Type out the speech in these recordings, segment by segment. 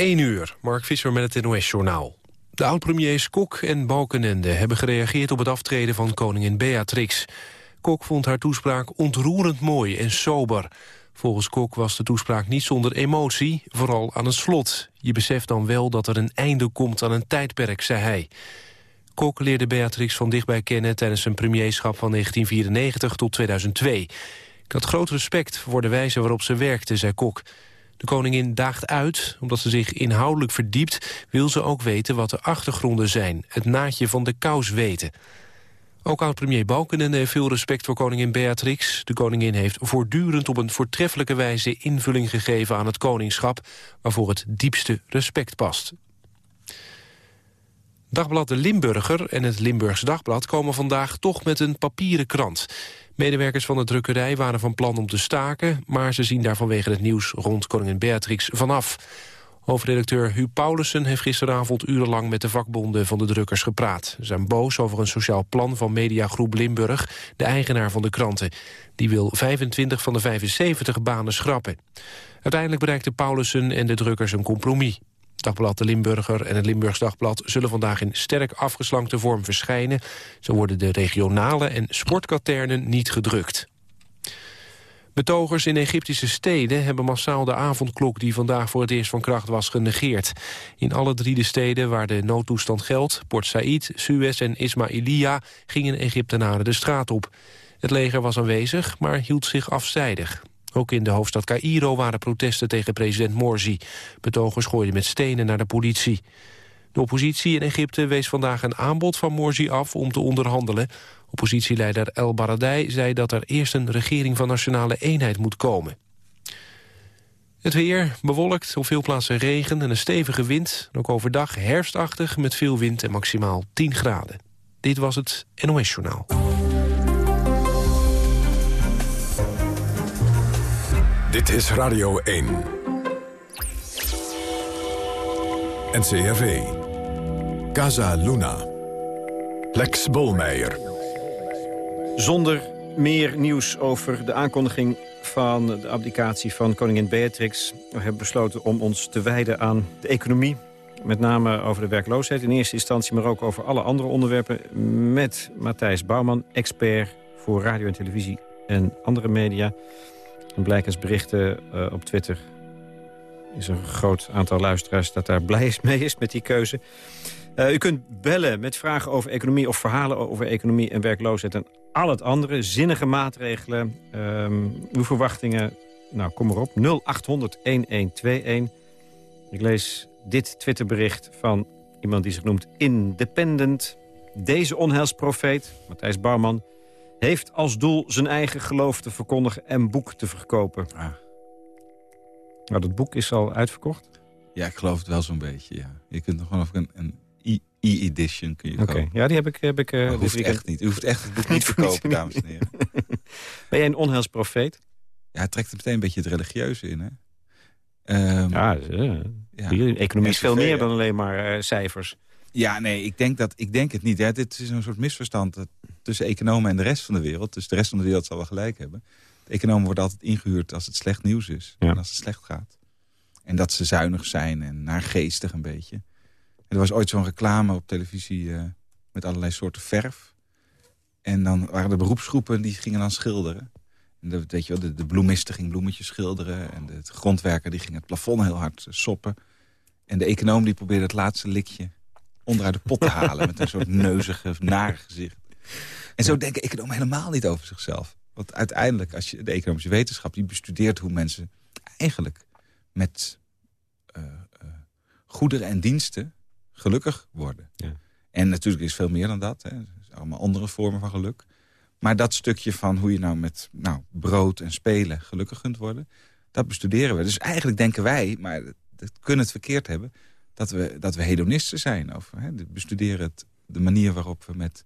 1 uur, Mark Visser met het NOS-journaal. De oud-premiers Kok en Balkenende hebben gereageerd op het aftreden van koningin Beatrix. Kok vond haar toespraak ontroerend mooi en sober. Volgens Kok was de toespraak niet zonder emotie, vooral aan het slot. Je beseft dan wel dat er een einde komt aan een tijdperk, zei hij. Kok leerde Beatrix van dichtbij kennen tijdens zijn premierschap van 1994 tot 2002. Ik had groot respect voor de wijze waarop ze werkte, zei Kok. De koningin daagt uit, omdat ze zich inhoudelijk verdiept... wil ze ook weten wat de achtergronden zijn, het naadje van de kous weten. Ook oud-premier Balkenende heeft veel respect voor koningin Beatrix. De koningin heeft voortdurend op een voortreffelijke wijze invulling gegeven aan het koningschap... waarvoor het diepste respect past. Dagblad De Limburger en het Limburgs Dagblad komen vandaag toch met een papieren krant. Medewerkers van de drukkerij waren van plan om te staken... maar ze zien daar vanwege het nieuws rond koningin Beatrix vanaf. Hoofdredacteur Huub Paulussen heeft gisteravond urenlang met de vakbonden van de drukkers gepraat. Ze zijn boos over een sociaal plan van Mediagroep Limburg, de eigenaar van de kranten. Die wil 25 van de 75 banen schrappen. Uiteindelijk bereikten Paulussen en de drukkers een compromis. Dagblad De Limburger en het Limburgs Dagblad zullen vandaag in sterk afgeslankte vorm verschijnen. Zo worden de regionale en sportkaternen niet gedrukt. Betogers in Egyptische steden hebben massaal de avondklok... die vandaag voor het eerst van kracht was genegeerd. In alle drie de steden waar de noodtoestand geldt... Port Said, Suez en Ismailia gingen Egyptenaren de straat op. Het leger was aanwezig, maar hield zich afzijdig. Ook in de hoofdstad Cairo waren protesten tegen president Morsi. Betogers gooiden met stenen naar de politie. De oppositie in Egypte wees vandaag een aanbod van Morsi af om te onderhandelen. Oppositieleider El Baradei zei dat er eerst een regering van nationale eenheid moet komen. Het weer bewolkt, op veel plaatsen regen en een stevige wind. ook overdag herfstachtig met veel wind en maximaal 10 graden. Dit was het NOS Journaal. Dit is Radio 1. NCRV. Casa Luna. Lex Bolmeijer. Zonder meer nieuws over de aankondiging van de abdicatie van koningin Beatrix. We hebben besloten om ons te wijden aan de economie. Met name over de werkloosheid in eerste instantie, maar ook over alle andere onderwerpen. Met Matthijs Bouwman, expert voor radio en televisie en andere media. En blijkens berichten uh, op Twitter is een groot aantal luisteraars dat daar blij mee is met die keuze. Uh, u kunt bellen met vragen over economie of verhalen over economie en werkloosheid... en al het andere, zinnige maatregelen, um, uw verwachtingen, nou kom maar op. 0800-1121. Ik lees dit Twitterbericht van iemand die zich noemt Independent. Deze onheilsprofeet, Matthijs Bouwman heeft als doel zijn eigen geloof te verkondigen en boek te verkopen. Ah. Nou, dat boek is al uitverkocht? Ja, ik geloof het wel zo'n beetje, ja. Je kunt nog gewoon een, een e-edition kun je kopen. Ja, die heb ik... Heb ik uh, hoeft echt niet. U hoeft echt het boek niet verkopen, dames en heren. Ben jij een onheilsprofeet? Ja, het trekt er meteen een beetje het religieuze in, hè? Um, ja, uh, ja. economie is veel meer dan alleen maar uh, cijfers. Ja, nee, ik denk, dat, ik denk het niet. Hè. Dit is een soort misverstand tussen economen en de rest van de wereld. Dus de rest van de wereld zal wel gelijk hebben. De economen worden altijd ingehuurd als het slecht nieuws is. En als het slecht gaat. En dat ze zuinig zijn en naargeestig een beetje. En er was ooit zo'n reclame op televisie uh, met allerlei soorten verf. En dan waren de beroepsgroepen die gingen dan schilderen. En de, weet je wel, de, de bloemisten ging bloemetjes schilderen. En de, grondwerker die ging het plafond heel hard soppen. En de econoom die probeerde het laatste likje onderuit de pot te halen... met een soort neuzige, nare gezicht. En zo denken economen helemaal niet over zichzelf. Want uiteindelijk, als je de economische wetenschap... die bestudeert hoe mensen eigenlijk met uh, uh, goederen en diensten gelukkig worden. Ja. En natuurlijk is veel meer dan dat. Hè. Er zijn allemaal andere vormen van geluk. Maar dat stukje van hoe je nou met nou, brood en spelen gelukkig kunt worden... dat bestuderen we. Dus eigenlijk denken wij, maar dat kunnen het verkeerd hebben dat we, dat we hedonisten zijn. Of hè, bestuderen het, de manier waarop we met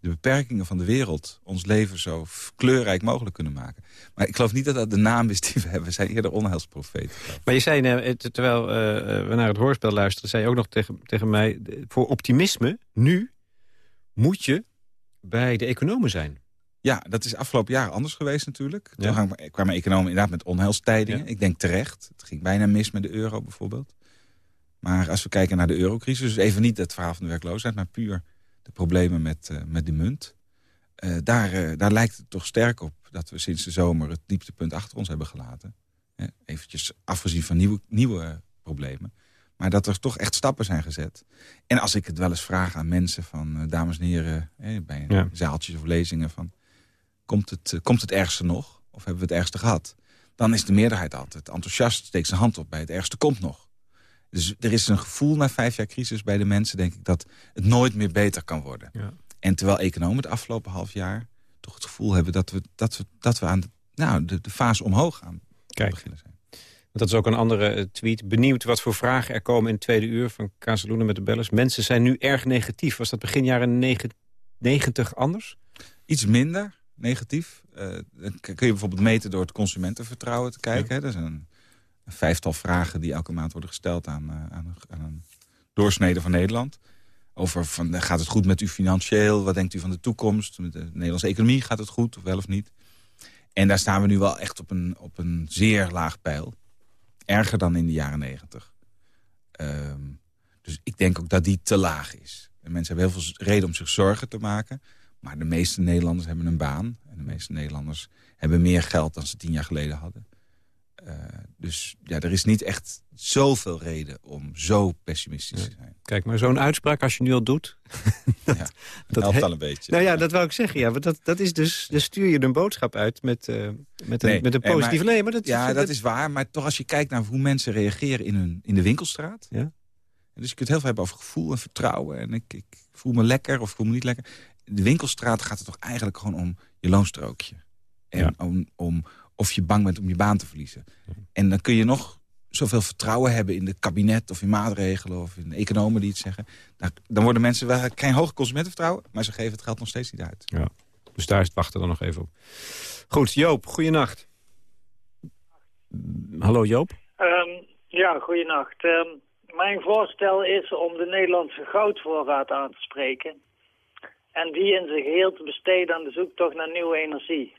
de beperkingen van de wereld... ons leven zo kleurrijk mogelijk kunnen maken. Maar ik geloof niet dat dat de naam is die we hebben. We zijn eerder onheilsprofeten. Maar je zei, uh, terwijl uh, we naar het hoorspel luisteren... zei je ook nog tegen, tegen mij... voor optimisme, nu, moet je bij de economen zijn. Ja, dat is afgelopen jaar anders geweest natuurlijk. Toen kwamen economen inderdaad met onheilstijdingen. Ik denk terecht. Het ging bijna mis met de euro bijvoorbeeld. Maar als we kijken naar de eurocrisis, dus even niet het verhaal van de werkloosheid... maar puur de problemen met, uh, met de munt... Uh, daar, uh, daar lijkt het toch sterk op dat we sinds de zomer het dieptepunt achter ons hebben gelaten. eventjes afgezien van nieuwe, nieuwe problemen. Maar dat er toch echt stappen zijn gezet. En als ik het wel eens vraag aan mensen van... dames en heren, bij ja. zaaltjes of lezingen... van komt het, komt het ergste nog? Of hebben we het ergste gehad? Dan is de meerderheid altijd enthousiast, steekt zijn hand op bij het ergste komt nog. Dus er is een gevoel na vijf jaar crisis bij de mensen, denk ik... dat het nooit meer beter kan worden. Ja. En terwijl economen het afgelopen half jaar toch het gevoel hebben... dat we, dat we, dat we aan de, nou, de, de fase omhoog gaan Kijk. beginnen zijn. Dat is ook een andere eh, tweet. Benieuwd wat voor vragen er komen in het tweede uur van Kazeloenen met de bellers. Mensen zijn nu erg negatief. Was dat begin jaren 90 anders? Iets minder negatief. Uh, kun je bijvoorbeeld meten door het consumentenvertrouwen te kijken. Ja. Dat is een vijftal vragen die elke maand worden gesteld aan, uh, aan, aan, een doorsnede van Nederland. Over van, eh, gaat het goed met u financieel? Wat denkt u van de toekomst? Met de Nederlandse economie gaat het goed, of wel of niet? En daar staan we nu wel echt op een, op een zeer laag pijl. Erger dan in de jaren negentig. Um, dus ik denk ook dat die te laag is. En mensen hebben heel veel reden om zich zorgen te maken. Maar de meeste Nederlanders hebben een baan. En de meeste Nederlanders hebben meer geld dan ze tien jaar geleden hadden. Uh, dus ja, er is niet echt zoveel reden om zo pessimistisch te zijn. Kijk, maar zo'n uitspraak als je nu al doet... dat, ja, dat helpt al een beetje. Nou ja, dat wou ik zeggen. Ja, want dat, dat is dus, dan stuur je een boodschap uit met, uh, met, een, met een positieve... Nee, maar, dat, ja, dat, dat, is waar. Maar toch als je kijkt naar hoe mensen reageren in, hun, in de winkelstraat... Ja? Dus je kunt heel veel hebben over gevoel en vertrouwen. En ik, ik voel me lekker of ik voel me niet lekker. In de winkelstraat gaat het toch eigenlijk gewoon om je loonstrookje. En ja. om, om, of je bang bent om je baan te verliezen. En dan kun je nog zoveel vertrouwen hebben in de kabinet of in maatregelen of in economen die het zeggen. Nou, dan worden mensen wel geen hoog consumentenvertrouwen, maar ze geven het geld nog steeds niet uit. Ja. Dus daar is het wachten dan nog even op. Goed, Joop, goeienacht. Hallo Joop. Um, ja, goeienacht. Um, mijn voorstel is om de Nederlandse goudvoorraad aan te spreken. En die in zijn geheel te besteden aan de zoektocht naar nieuwe energie.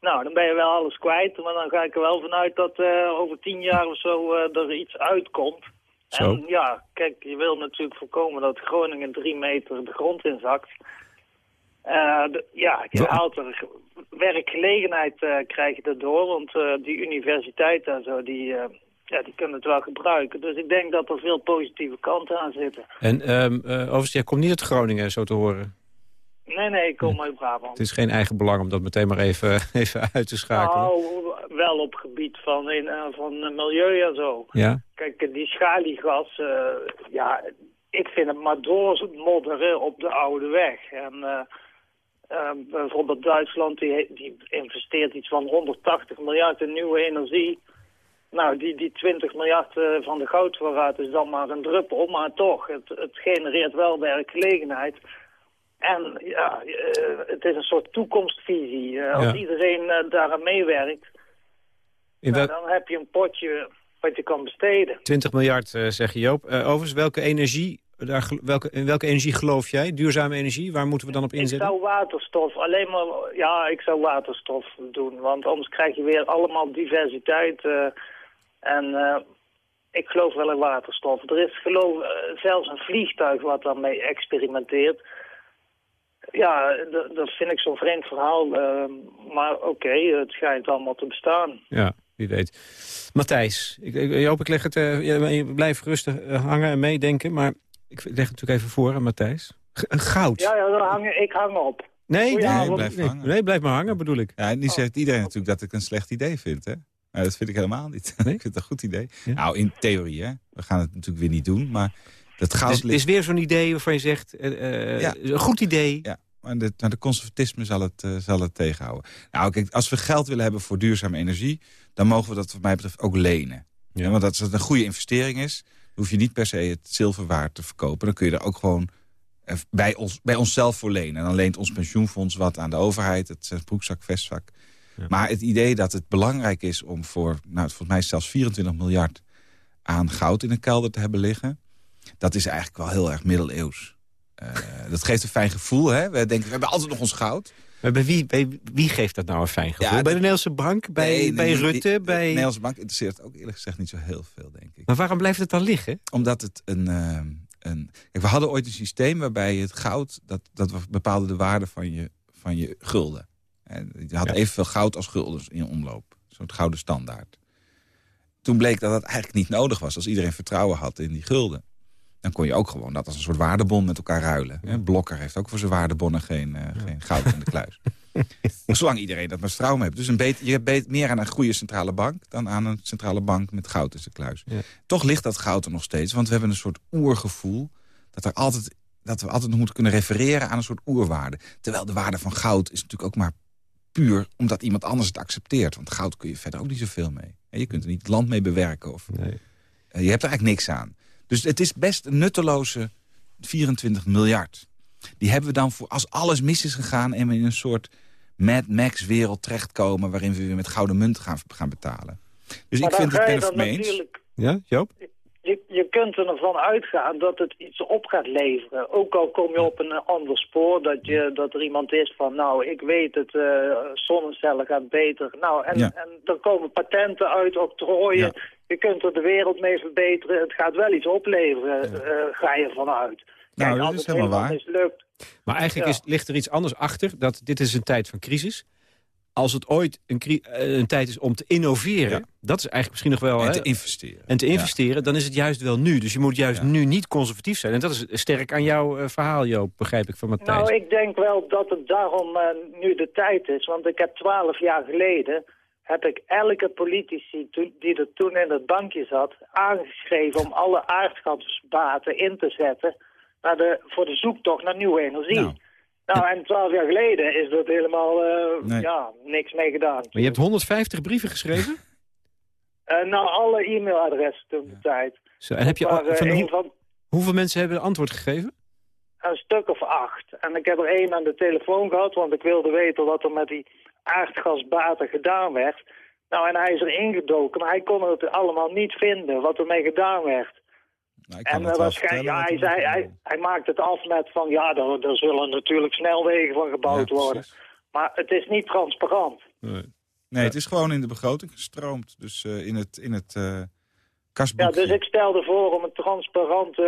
Nou, dan ben je wel alles kwijt. Maar dan ga ik er wel vanuit dat uh, over tien jaar of zo uh, er iets uitkomt. Zo. En ja, kijk, je wil natuurlijk voorkomen dat Groningen drie meter de grond inzakt. Uh, de, ja, je haalt er werkgelegenheid krijg je erdoor. Want die universiteiten en zo, die, ja, die kunnen het wel gebruiken. Dus ik denk dat er veel positieve kanten aan zitten. En um, overigens, jij komt niet uit Groningen, zo te horen? Nee, nee, ik kom uit Brabant. Het is geen eigen belang om dat meteen maar even, even uit te schakelen. Nou, wel op gebied van, in, uh, van milieu en zo. Ja? Kijk, die schaliegas, uh, ja, ik vind het maar doormodderen op de oude weg. En uh, bijvoorbeeld Duitsland, die, die investeert iets van 180 miljard in nieuwe energie. Nou, die, die 20 miljard van de goudvoorraad is dan maar een druppel, maar toch, het, het genereert wel werkgelegenheid... En ja, uh, het is een soort toekomstvisie. Uh, als iedereen uh, daaraan meewerkt, dan heb je een potje wat je kan besteden. 20 miljard, zeg je Joop. overigens, welke energie, daar, welke, in welke energie geloof jij? Duurzame energie, waar moeten we dan op inzetten? Ik zou waterstof, alleen maar, ja, ik zou waterstof doen. Want anders krijg je weer allemaal diversiteit. en ik geloof wel in waterstof. Er is geloof, zelfs een vliegtuig wat daarmee experimenteert... Ja, dat vind ik zo'n vreemd verhaal. Ehm, maar oké, het schijnt allemaal te bestaan. Ja, wie weet. Matthijs, ik, ik, hoop ik leg het... Uh, blijf rustig uh, hangen en meedenken. Maar ik leg het natuurlijk even voor aan Matthijs. G goud. Ja, ja dan hang, ik hang op. Nee, nee, blijf nee, hangen. nee, blijf maar hangen bedoel ik. Ja, die zegt iedereen natuurlijk dat ik een slecht idee vind, hè? Maar dat vind ik helemaal niet. ik vind het een goed idee. Nou, in theorie, hè. We gaan het natuurlijk weer niet doen, maar... Dat goud dus, is weer zo'n idee waarvan je zegt, uh, ja. een goed idee. Ja, maar de, de conservatisme zal het, uh, zal het tegenhouden. Nou, kijk, als we geld willen hebben voor duurzame energie... dan mogen we dat wat mij betreft ook lenen. Ja. want als het een goede investering is... hoef je niet per se het zilver waard te verkopen. Dan kun je er ook gewoon eh, bij, ons, bij onszelf voor lenen. En dan leent ons pensioenfonds wat aan de overheid. Het broekzak, vestzak. Ja. Maar het idee dat het belangrijk is om voor... nou, volgens mij zelfs 24 miljard aan goud in de kelder te hebben liggen... dat is eigenlijk wel heel erg middeleeuws. Uh, dat geeft een fijn gevoel. Hè? We denken, we hebben altijd nog ons goud. Maar bij wie, bij wie geeft dat nou een fijn gevoel? bij de Nederlandse Bank? Bij, bij Rutte? bij... De Nederlandse Bank interesseert ook eerlijk gezegd niet zo heel veel, denk ik. Maar waarom blijft het dan liggen? Omdat het een... Uh, een kijk, we hadden ooit een systeem waarbij het goud... dat, dat bepaalde de waarde van je, van je gulden. En je had evenveel goud als guldens in omloop. Zo'n gouden standaard. Toen bleek dat dat eigenlijk niet nodig was. Als iedereen vertrouwen had in die gulden. Dan kon je ook gewoon dat als een soort waardebon met elkaar ruilen. Ja. Blokker heeft ook voor zijn waardebonnen geen, uh, geen goud in de kluis. maar zolang iedereen dat maar vertrouwen heeft. Dus een beetje, je hebt meer aan een goede centrale bank... dan aan een centrale bank met goud in zijn kluis. Toch ligt dat goud er nog steeds. Want we hebben een soort oergevoel... dat, er altijd, dat we altijd nog moeten kunnen refereren aan een soort oerwaarde. Terwijl de waarde van goud is natuurlijk ook maar puur omdat iemand anders het accepteert. Want goud kun je verder ook niet zoveel mee. Je kunt er niet land mee bewerken. Of, nee. Eh, je hebt er eigenlijk niks aan. Dus het is best een nutteloze 24 miljard. Die hebben we dan voor als alles mis is gegaan... en we in een soort Mad Max-wereld terechtkomen... waarin we weer met gouden munt gaan, gaan betalen. Dus ik vind het ben mee eens. Ja, Joop? Je, je kunt ervan uitgaan dat het iets op gaat leveren. Ook al kom je op een ander spoor, dat, je, dat er iemand is van... nou, ik weet het, uh, zonnecellen gaat beter. Nou, en, en er komen patenten uit, octrooien. Je kunt er de wereld mee verbeteren. Het gaat wel iets opleveren, uh, ga je vanuit. Nou, dat is helemaal waar. Mislukt, maar eigenlijk is, ligt er iets anders achter. Dat dit is een tijd van crisis als het ooit een, eh, een, tijd is om te innoveren... dat is eigenlijk misschien nog wel... En te investeren. En te investeren, dan is het juist wel nu. Dus je moet juist nu niet conservatief zijn. En dat is sterk aan jouw uh, verhaal, Joop, begrijp ik van Matthijs. Nou, ik denk wel dat het daarom uh, nu de tijd is. Want ik heb twaalf jaar geleden... heb ik elke politici die er toen in het bankje zat... aangeschreven om alle aardgasbaten in te zetten... Naar de, voor de zoektocht naar nieuwe energie. Nou. Nou, en twaalf jaar geleden is dat helemaal uh, ja, niks mee gedaan. Maar je hebt 150 brieven geschreven? uh, nou, alle e-mailadressen toen de tijd. Zo, en heb je van, uh, van, hoeveel mensen hebben antwoord gegeven? Een stuk of acht. En ik heb er één aan de telefoon gehad, want ik wilde weten wat er met die aardgasbaten gedaan werd. Nou, en hij is er ingedoken, maar hij kon het allemaal niet vinden wat er mee gedaan werd. Nou, en uh, waarschijnlijk, ja, hij, zei, hij, hij maakt het af met van, ja, er, er zullen natuurlijk snelwegen van gebouwd worden. Maar het is niet transparant. Nee, nee het is gewoon in de begroting gestroomd. Dus uh, in het, in het uh. Ja, dus ik stelde voor om een transparante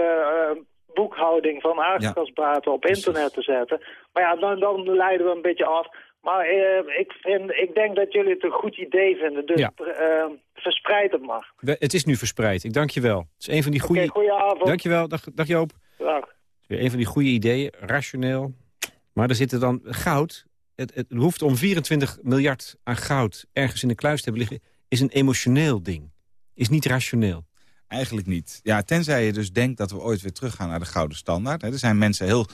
boekhouding van aardgasbaten op internet te zetten. Maar ja, dan, dan leiden we een beetje af. Maar uh, ik, vind, ik denk dat jullie het een goed idee vinden. Dus ja. uh, verspreid het maar. Het is nu verspreid. Ik dank je wel. Het is een van die goede... Okay, goedenavond. Dank je wel. Dag, dag Joop. Dag. Weer een van die goede ideeën. Rationeel. Maar er zitten dan goud. Het, het hoeft om 24 miljard aan goud ergens in de kluis te hebben liggen. Is een emotioneel ding. Is niet rationeel. Eigenlijk niet. Ja, tenzij je dus denkt dat we ooit weer teruggaan naar de gouden standaard. Er zijn mensen heel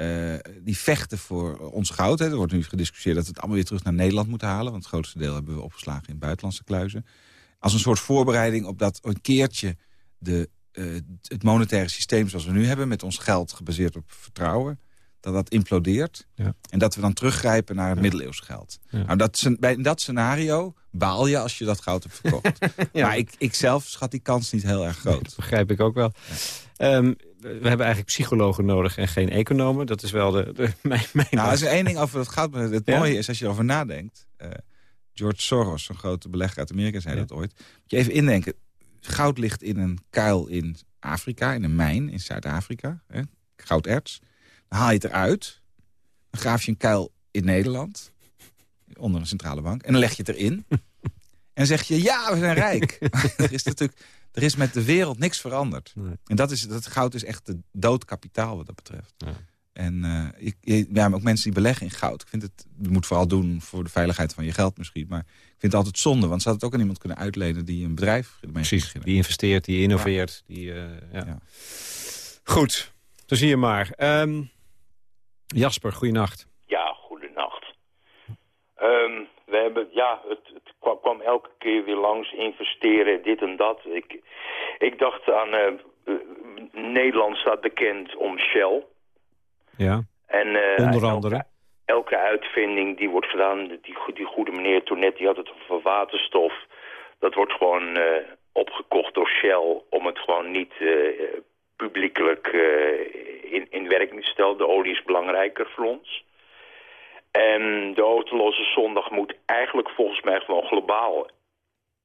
uh, die vechten voor ons goud. Hè. Er wordt nu gediscussieerd dat we het allemaal weer terug naar Nederland moeten halen. Want het grootste deel hebben we opgeslagen in buitenlandse kluizen. Als een soort voorbereiding op dat een keertje de, uh, het monetaire systeem zoals we nu hebben... met ons geld gebaseerd op vertrouwen, dat dat implodeert. Ja. En dat we dan teruggrijpen naar het ja. middeleeuws geld. Ja. Nou, dat, bij dat scenario baal je als je dat goud hebt verkocht. Maar ik, ik zelf schat die kans niet heel erg groot. dat begrijp ik ook wel. Um, we hebben eigenlijk psychologen nodig en geen economen. Dat is wel de, de mijn, mijn Nou, als er één ding over het goud... Het mooie is, als je erover nadenkt... Uh, George Soros, een grote belegger uit Amerika, zei ja. dat ooit. Moet je even indenken. Goud ligt in een kuil in Afrika, in een mijn in Zuid-Afrika. Gouderts. Dan haal je het eruit. Dan graaf je een kuil in Nederland. Onder een centrale bank. En dan leg je het erin. en dan zeg je, ja, we zijn rijk. er is natuurlijk er is met de wereld niks veranderd. Nee. En dat, is, dat goud is echt de doodkapitaal wat dat betreft. Ja. En uh, ik, ja, ook mensen die beleggen in goud. Ik vind het, je moet vooral doen voor de veiligheid van je geld misschien. Maar ik vind het altijd zonde, want ze had het ook aan iemand kunnen uitlenen... die een bedrijf Precies, die investeert, die innoveert. Ja. Die, uh, ja. ja. Goed, zo zie je maar. Um, Jasper, goeienacht. Ja, goedenacht. Um, we hebben, ja, het, het kwam, kwam, elke keer weer langs, investeren, dit en dat. Ik, ik dacht aan, uh, Nederland staat bekend om Shell. Ja, en, uh, onder andere. Elke, elke, uitvinding die wordt gedaan, die, die goede meneer toen net, die had het over waterstof. Dat wordt gewoon uh, opgekocht door Shell om het gewoon niet publiekelijk in, in werking te stellen. De olie is belangrijker voor ons. En de autoloze zondag moet eigenlijk volgens mij gewoon globaal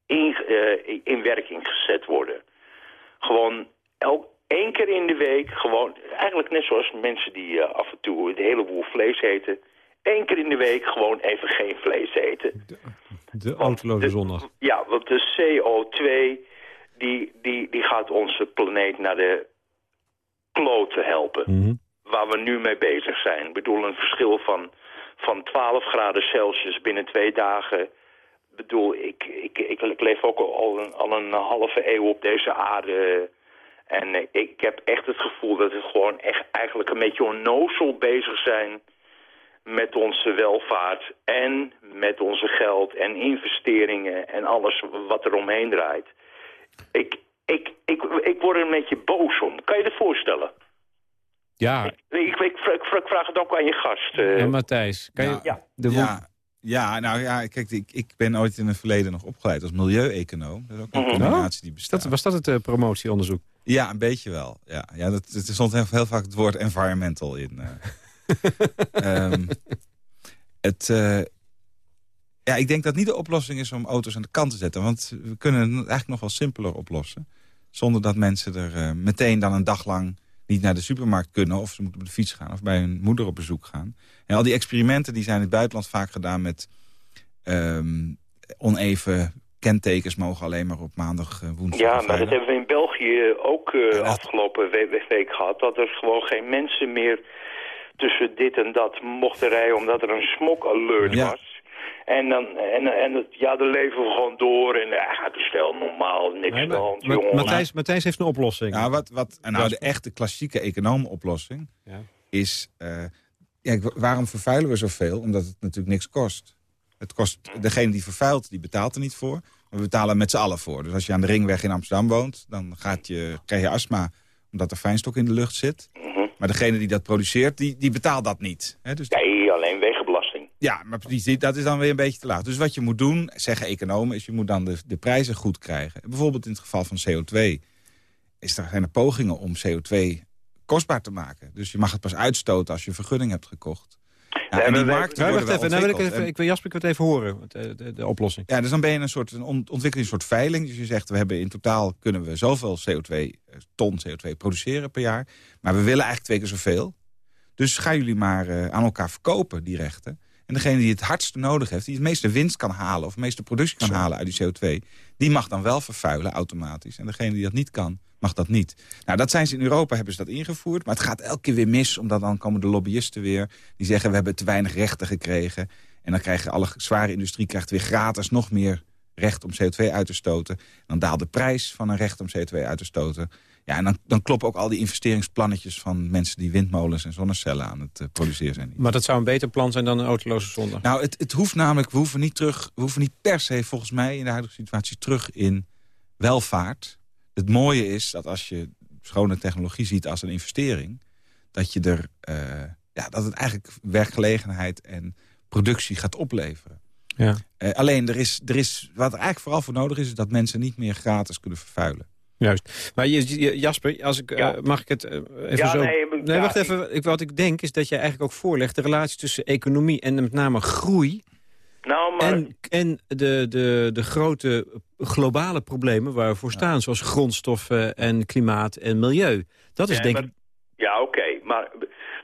in, uh, in werking gezet worden. gewoon elk, één keer in de week gewoon... Eigenlijk net zoals mensen die uh, af en toe een heleboel vlees eten... één keer in de week gewoon even geen vlees eten. De, de autoloze zondag. Ja, want de CO2 die, die, die gaat onze planeet naar de kloten helpen. Mhm. Waar we nu mee bezig zijn. Ik bedoel, een verschil van, van 12 graden Celsius binnen twee dagen. Bedoel, ik, ik, ik, ik leef ook al een, al een halve eeuw op deze aarde. En ik, heb echt het gevoel dat we gewoon echt eigenlijk een beetje onnozel bezig zijn met onze welvaart en met onze geld en investeringen en alles wat er omheen draait. Ik, ik, ik, ik word er een beetje boos om. Kan je je voorstellen? Ja, Ik, ik, ik, vraag- ik vraag het ook aan je gast. eh. en Matthijs, kan je... Ja. Ja. De Ja, ja, nou ja, kijk, ik, ik ben ooit in het verleden nog opgeleid als milieueconoom. Dat is ook een Mhm. combinatie die bestaat. dat, was dat het eh, promotieonderzoek? Ja, een beetje wel. Ja, ja dat, er stond heel, heel vaak het woord environmental in. eh. Ehm, het, eh, ja, ik denk dat niet de oplossing is om auto's aan de kant te zetten. Want we kunnen het eigenlijk nog wel simpeler oplossen. Zonder dat mensen er meteen dan een dag lang niet naar de supermarkt kunnen... of ze moeten op de fiets gaan of bij hun moeder op bezoek gaan. En al die experimenten die zijn in het buitenland vaak gedaan met... ehm, oneven kentekens mogen alleen maar op maandag, eh, woensdag Ja, maar dat hebben we in België ook Ja, dat- afgelopen we- week gehad. Dat er gewoon geen mensen meer tussen dit en dat mochten rijden... omdat er een smog-alert Ja. was. En, dan, en, en het, ja, dan leven we gewoon door. En ja, het is wel normaal, niks aan de hand, Ma- jongen. Matthijs, Matthijs heeft een oplossing. Ja, wat, wat, en nou, de echte klassieke econoomoplossing Ja. is... eh, ja, wa- waarom vervuilen we zoveel? Omdat het natuurlijk niks kost. Het kost degene die vervuilt, die betaalt er niet voor. Maar we betalen er met z'n allen voor. Dus als je aan de ringweg in Amsterdam woont... dan gaat je, krijg je astma omdat er fijnstok in de lucht zit. Mhm. Maar degene die dat produceert, die, die betaalt dat niet. Hè? Dus Nee, alleen wegenbelasting. Ja, maar precies, dat is dan weer een beetje te laag. Dus wat je moet doen, zeggen economen, is je moet dan de, de prijzen goed krijgen. Bijvoorbeeld in het geval van CO2 is er, zijn er pogingen om CO2 kostbaar te maken. Dus je mag het pas uitstoten als je vergunning hebt gekocht. Ja, en die worden wacht even, nou wil ik, even, En- ik wil Jasper, ik wil het even horen, want, eh, de, de oplossing. ja, dus dan ben je een soort een ont- ontwikkeling, een soort veiling. Dus je zegt, we hebben in totaal kunnen we zoveel CO2, eh, ton CO2 produceren per jaar. Maar we willen eigenlijk twee keer zoveel. Dus gaan jullie maar eh, aan elkaar verkopen, die rechten. En degene die het hardste nodig heeft, die het meeste winst kan halen... of de meeste productie kan halen uit die CO2... die mag dan wel vervuilen automatisch. En degene die dat niet kan, mag dat niet. Nou, dat zijn ze in Europa, hebben ze dat ingevoerd. Maar het gaat elke keer weer mis, omdat dan komen de lobbyisten weer... die zeggen, we hebben te weinig rechten gekregen. En dan krijgen alle zware industrie krijgt weer gratis nog meer recht om CO2 uit te stoten. Dan daalt de prijs van een recht om CO2 uit te stoten. Ja, en dan, dan kloppen ook al die investeringsplannetjes van mensen die windmolens en zonnecellen aan het eh, produceren zijn. Maar dat zou een beter plan zijn dan een autoloze zondag. Nou, het, het hoeft namelijk, we hoeven niet terug, we hoeven niet per se volgens mij in de huidige situatie terug in welvaart. Het mooie is dat als je schone technologie ziet als een investering, dat je er, eh, ja, dat het eigenlijk werkgelegenheid en productie gaat opleveren. Ja. Eh, alleen, er is, er is, wat er eigenlijk vooral voor nodig is... is dat mensen niet meer gratis kunnen vervuilen. Juist. Maar Jasper, als ik, eh, mag ik het eh, even Ja, zo... nee, nee, wacht even. Ik, wat ik denk is dat je eigenlijk ook voorlegt... de relatie tussen economie en met name groei... Nou, maar... en, en de, de, de grote globale problemen waar we voor staan... zoals grondstoffen en klimaat en milieu. Dat is denk ik... Ja, oké. Maar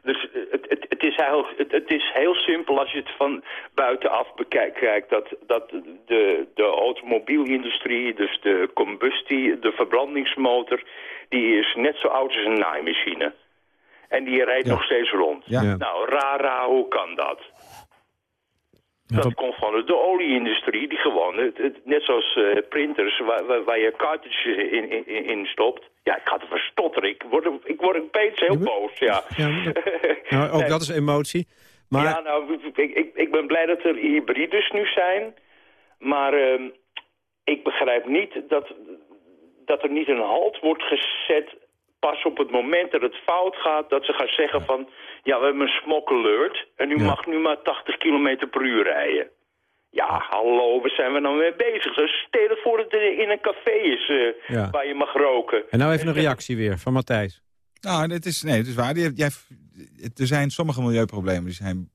dus eh, het, het, het, is heel, het, het is heel simpel als je het van buitenaf bekijkt. Kijkt, dat, dat de, de automobielindustrie, dus de combustie, de verbrandingsmotor... die is net zo oud als een naaimachine. En die rijdt Ja. nog steeds rond. Ja. Nou, rara, hoe kan dat? Dat komt van de, olieindustrie, die gewoon, het, het- net zoals eh, printers, waar, waar, waar je cartridges in, in, in- stopt. Ja, ik ga het verstotteren. Ik word, ik word opeens heel boos, ja. Ja, nou, ook Nee. dat is emotie. Maar Ja, nou, ik, ik, ik ben blij dat er hybrides nu zijn. Maar ehm, ik begrijp niet dat, dat er niet een halt wordt gezet... pas op het moment dat het fout gaat, dat ze gaan zeggen van... ja, we hebben een smok alert en u Ja. mag nu maar 80 km per uur rijden. Ja, hallo, waar zijn we nou mee bezig? Zo, Stel je voor dat er in een café is eh, Ja. waar je mag roken. En nou even een reactie weer van Matthijs. Nou, het is, nee, het is waar. Jij, er zijn sommige milieuproblemen die zijn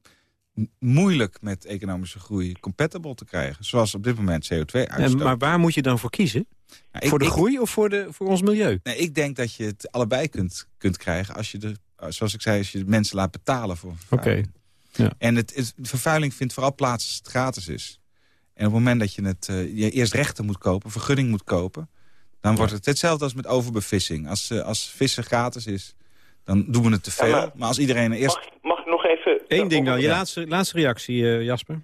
moeilijk met economische groei compatible te krijgen. Zoals op dit moment CO2-uitstoot. En, maar waar moet je dan voor kiezen? Nou, ik- voor de ik- groei of voor, de, voor ons milieu? Nee, ik denk dat je het allebei kunt, kunt krijgen als je de, zoals ik zei, als je mensen laat betalen voor vervuiling. ja. En het, is- vervuiling vindt vooral plaats als het gratis is. En op het moment dat je het eh, je eerst rechten moet kopen, vergunning moet kopen, dan wordt het hetzelfde als met overbevissing. Als, eh, als vissen gratis is, dan doen we het te veel. maar- maar, als iedereen eerst... Mag, mag ik nog even... Eén ding dan, je laatste, laatste reactie, eh, Jasper.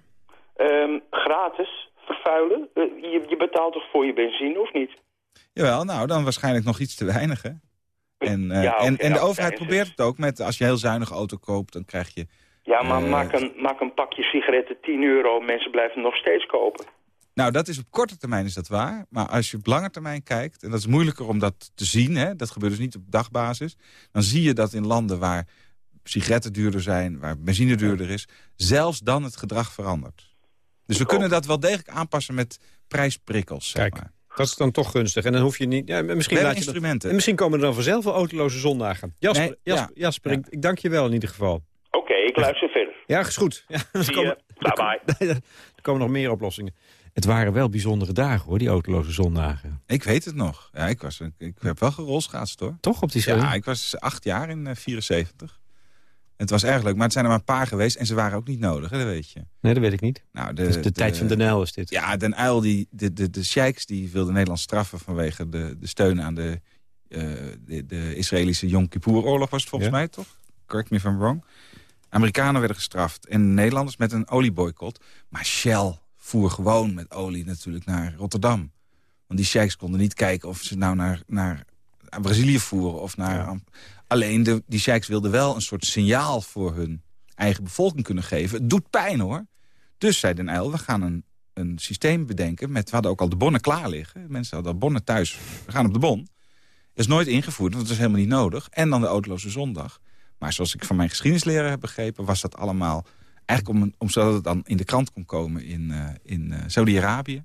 Ehm, gratis vervuilen? Eh, je, je betaalt toch voor je benzine, of niet? Jawel, nou, dan waarschijnlijk nog iets te weinig, hè? En, eh, Ja, en, en de ja, overheid probeert het ook met, als je heel zuinig auto koopt, dan krijg je... Ja, maar Eh, maak, een, maak een pakje sigaretten 10 euro. Mensen blijven nog steeds kopen. Nou, dat is op korte termijn is dat waar. Maar als je op lange termijn kijkt, en dat is moeilijker om dat te zien... Hè, dat gebeurt dus niet op dagbasis... dan zie je dat in landen waar sigaretten duurder zijn... waar benzine duurder is, zelfs dan het gedrag verandert. Dus we kunnen dat wel degelijk aanpassen met prijsprikkels, zeg Kijk, maar. Dat is dan toch gunstig. En dan hoef je niet... Ja, misschien, laat je instrumenten. en misschien komen er dan vanzelf wel autoloze zondagen. Jasper, Nee, Jasper, ja. Jasper Ja. Ik, ik dank je wel in ieder geval. Oké, ik luister verder. Ja, is goed. Ja, er, komen. Bye bye. er komen nog meer oplossingen. Het waren wel bijzondere dagen, hoor, die autoloze zondagen. Ik weet het nog. Ja, ik, was, ik heb wel gerolschaatst, hoor. Toch op die Ja, ja, ik was acht jaar in eh, 74. Het was erg leuk, maar het zijn er maar een paar geweest... en ze waren ook niet nodig, hè, dat weet je. Nee, dat weet ik niet. Nou, de, de, tijd van de Nijl is dit. Ja, Den Uyl, die, de, de, de sheiks, die wilden Nederland straffen... vanwege de, de steun aan de, eh, de, de Israëlische Yom Kippur-oorlog, was het volgens Ja. mij, toch? Correct me if I'm wrong. Amerikanen werden gestraft en Nederlanders met een olieboycott. Maar Shell voer gewoon met olie natuurlijk naar Rotterdam. Want die sheiks konden niet kijken of ze nou naar, naar Brazilië voeren of naar... Ja. Alleen de, die sheiks wilden wel een soort signaal voor hun eigen bevolking kunnen geven. Het doet pijn hoor. Dus zei Den Uyl, we gaan een, een systeem bedenken. Met, we hadden ook al de bonnen klaar liggen. Mensen hadden al bonnen thuis. We gaan op de bon. Dat is nooit ingevoerd, want dat is helemaal niet nodig. En dan de autoloze zondag. Maar zoals ik van mijn geschiedenisleraar heb begrepen... was dat allemaal eigenlijk om, om zodat het dan in de krant kon komen in, eh, in eh, Saudi-Arabië.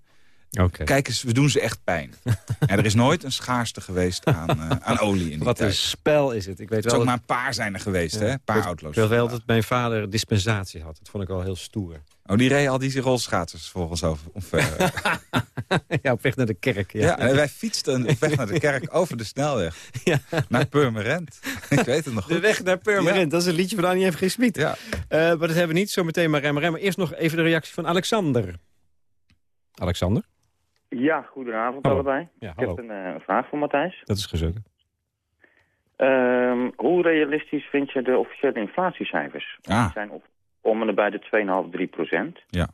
Kijk eens, we doen ze echt pijn. en er is nooit een schaarste geweest aan, eh, aan olie in die Wat tijd. een spel is het. Ik weet Het is wel ook dat- maar een paar zijn er geweest, hè? Een paar Ik autoloze weet wel dat mijn vader dispensatie had. Dat vond ik wel heel stoer. Oh, die reed al die rolschaatsers volgens over. Of, eh, ja, op weg naar de kerk. Ja. ja. en wij fietsten op weg naar de kerk over de snelweg. Ja. Naar Purmerend. ik weet het nog goed. De weg naar Purmerend, Ja. dat is een liedje van Annie F. G. Smit. Ja. Eh, maar dat hebben we niet, zometeen maar remmen. remmen. Eerst nog even de reactie van Alexander. Alexander? Ja, goedenavond Hallo. allebei. Ja, Ik heb een eh, vraag voor Matthijs. Dat is gezonken. Ehm, hoe realistisch vind je de officiële inflatiecijfers? Ah. Die zijn op, om en bij de 2,5, 3 procent. Ja.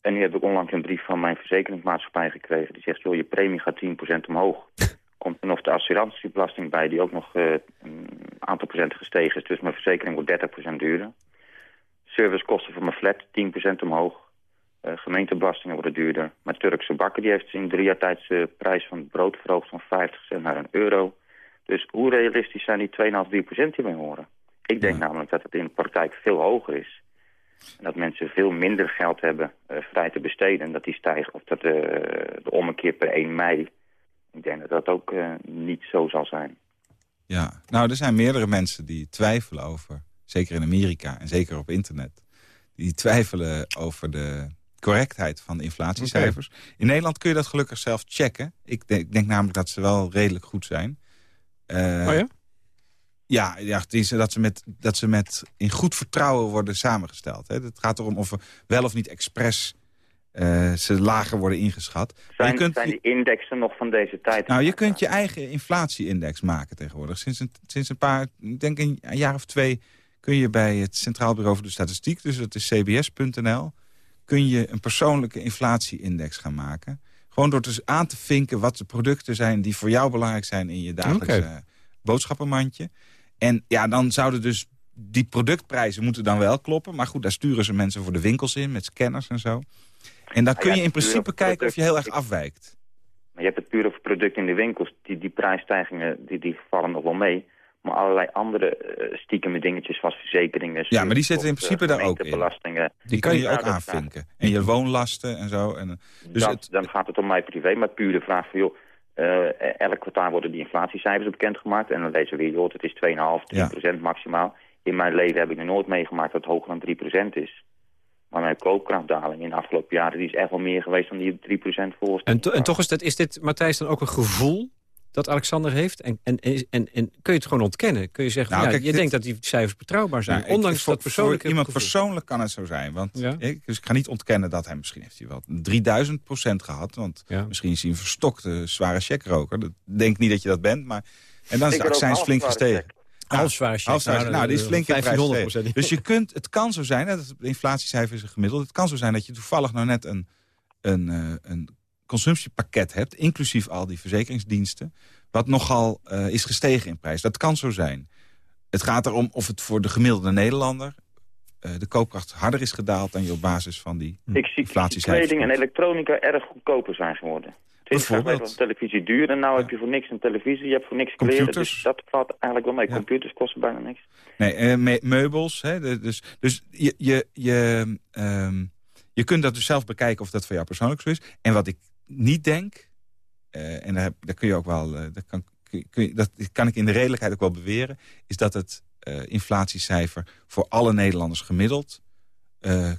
En nu heb ik onlangs een brief van mijn verzekeringsmaatschappij gekregen. Die zegt, joh, je premie gaat 10 procent omhoog. Komt er nog de assurantiebelasting bij, die ook nog eh, een aantal procent gestegen is. Dus mijn verzekering wordt 30 procent duurder. Servicekosten voor mijn flat 10 procent omhoog. Eh, gemeentebelastingen worden duurder. Mijn Turkse bakker die heeft in drie jaar tijd de prijs van het brood verhoogd van 50 cent naar een euro. Dus hoe realistisch zijn die 2,5, 3 procent die wij horen? Ik denk namelijk dat het in de praktijk veel hoger is. En dat mensen veel minder geld hebben eh, vrij te besteden. En dat die stijgen, of dat eh, de ommekeer per 1 mei. Ik denk dat dat ook niet zo zal zijn. Ja, nou, er zijn meerdere mensen die twijfelen over... zeker in Amerika en zeker op internet... die twijfelen over de correctheid van de inflatiecijfers. In Nederland kun je dat gelukkig zelf checken. Ik denk, ik denk namelijk dat ze wel redelijk goed zijn. Eh, Oh ja? Ja, ja het is dat, ze met, dat ze met in goed vertrouwen worden samengesteld. Hè. Het gaat erom of er wel of niet expres eh, ze lager worden ingeschat. Zijn, je kunt, zijn die indexen nog van deze tijd? nou, je kunt je eigen inflatieindex maken tegenwoordig. Sinds een, sinds een paar, ik denk een jaar of twee... kun je bij het Centraal Bureau voor de Statistiek... dus dat is cbs.nl... kun je een persoonlijke inflatieindex gaan maken. Gewoon door dus aan te vinken wat de producten zijn... die voor jou belangrijk zijn in je dagelijkse Oké. boodschappenmandje. En ja, dan zouden dus die productprijzen moeten dan wel kloppen. Maar goed, daar sturen ze mensen voor de winkels in met scanners en zo. En dan Ah kun ja, je in principe kijken of je heel erg product. afwijkt. Maar je hebt het puur over producten in de winkels. Die, die prijsstijgingen die, die vallen nog wel mee. Maar allerlei andere uh, stiekeme dingetjes zoals verzekeringen... Ja, maar die zitten in principe daar ook in. belastingen. Die kan je ook aanvinken. En je woonlasten en zo. En, eh, dus dat, het, dan gaat het om mij privé, maar puur de vraag van... joh, eh, elk kwartaal worden die inflatiecijfers bekendgemaakt. En dan lezen we weer, joh, het is 2,5, 3 Ja. procent maximaal. In mijn leven heb ik nog nooit meegemaakt dat het hoger dan 3 procent is. Maar mijn koopkrachtdaling in de afgelopen jaren... die is echt wel meer geweest dan die 3% voor. En, to, en toch is, dat, is dit, Matthijs, dan ook een gevoel dat Alexander heeft? En, en, en, en, kun je het gewoon ontkennen? Kun je zeggen, nou, ja, kijk, je denkt dat die cijfers betrouwbaar zijn. Nou, ondanks voor, dat persoonlijk Voor iemand persoonlijk kan het zo zijn. Want ik, dus ik ga niet ontkennen dat hij misschien heeft hij wel 3000 procent gehad. Want misschien is hij een verstokte zware checkroker. Dat denk niet dat je dat bent. Maar, en dan is de accijns flink gestegen. Half zwaar check. Nou, nou, die is flink in Dus je kunt, het kan zo zijn, dat het inflatiecijfer is gemiddeld. Het kan zo zijn dat je toevallig nou net een, een, uh, een consumptiepakket hebt... inclusief al die verzekeringsdiensten... wat nogal uh, is gestegen in prijs. Dat kan zo zijn. Het gaat erom of het voor de gemiddelde Nederlander... Uh, de koopkracht harder is gedaald dan je op basis van die Ik zie kleding en elektronica erg goedkoper zijn geworden. Bijvoorbeeld. was televisie duur en ja. heb je voor niks een televisie, je hebt voor niks kleren. Computers. Dus dat valt eigenlijk wel mee. Ja. Computers kosten bijna niks. Nee, me meubels. Hè, dus dus je, je, je, um, je kunt dat dus zelf bekijken of dat voor jou persoonlijk zo is. En wat ik niet denk, uh, en daar, heb, daar, kun je ook wel, uh, dat, kan, kun je, dat kan ik in de redelijkheid ook wel beweren, is dat het inflatiecijfer voor alle Nederlanders gemiddeld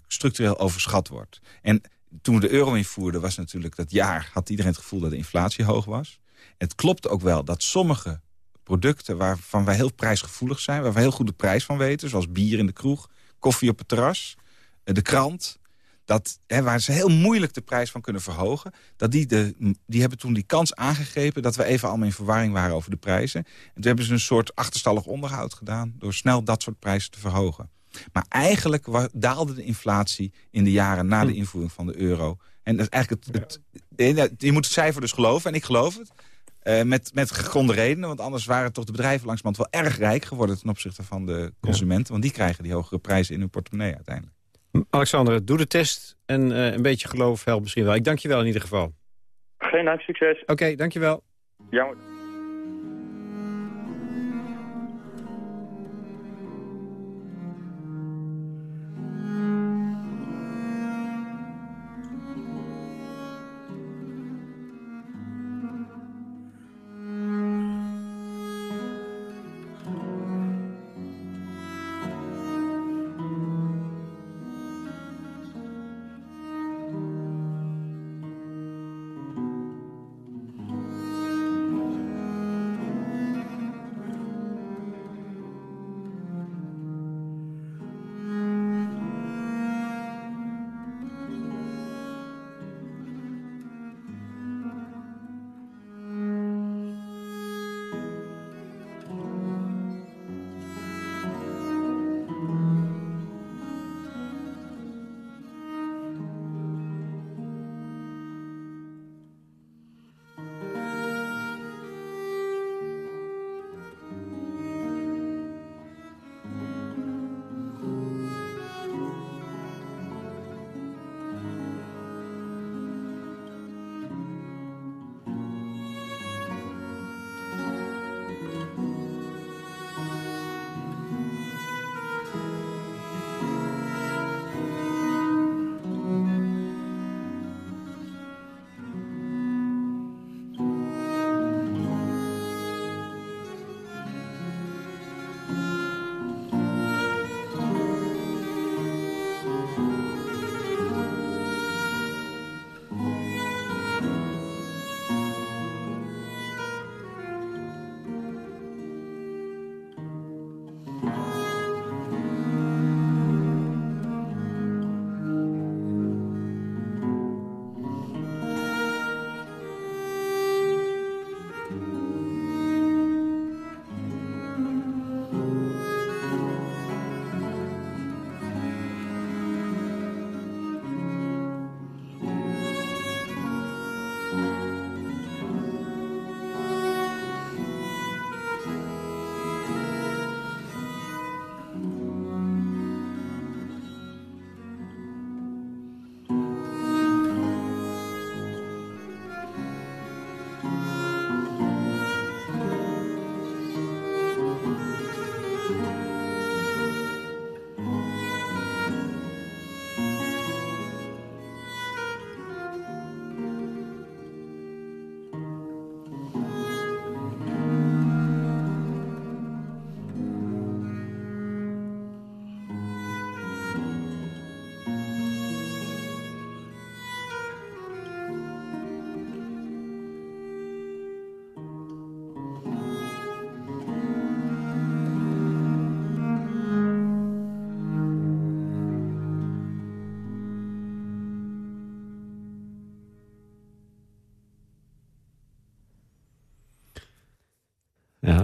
structureel overschat wordt. En toen we de euro invoerden was natuurlijk dat jaar... had iedereen het gevoel dat de inflatie hoog was. Het klopt ook wel dat sommige producten waarvan wij heel prijsgevoelig zijn... waar we heel goed de prijs van weten, zoals bier in de kroeg... koffie op het terras, de krant... Dat, hè, waar ze heel moeilijk de prijs van kunnen verhogen... Dat die, de, die hebben toen die kans aangegrepen dat we even allemaal in verwarring waren over de prijzen. En toen hebben ze een soort achterstallig onderhoud gedaan... door snel dat soort prijzen te verhogen. Maar eigenlijk daalde de inflatie in de jaren na de hm. invoering van de euro. En dat is eigenlijk het, het, je moet het cijfer dus geloven, en ik geloof het. Uh, met, met gegronde redenen, want anders waren toch de bedrijven langzamerhand wel erg rijk geworden ten opzichte van de consumenten. Want die krijgen die hogere prijzen in hun portemonnee uiteindelijk. Alexander, doe de test en uh, een beetje geloof helpt misschien wel. Ik dank je wel in ieder geval. Geen dank, succes. Oké, okay, dank je wel. Ja.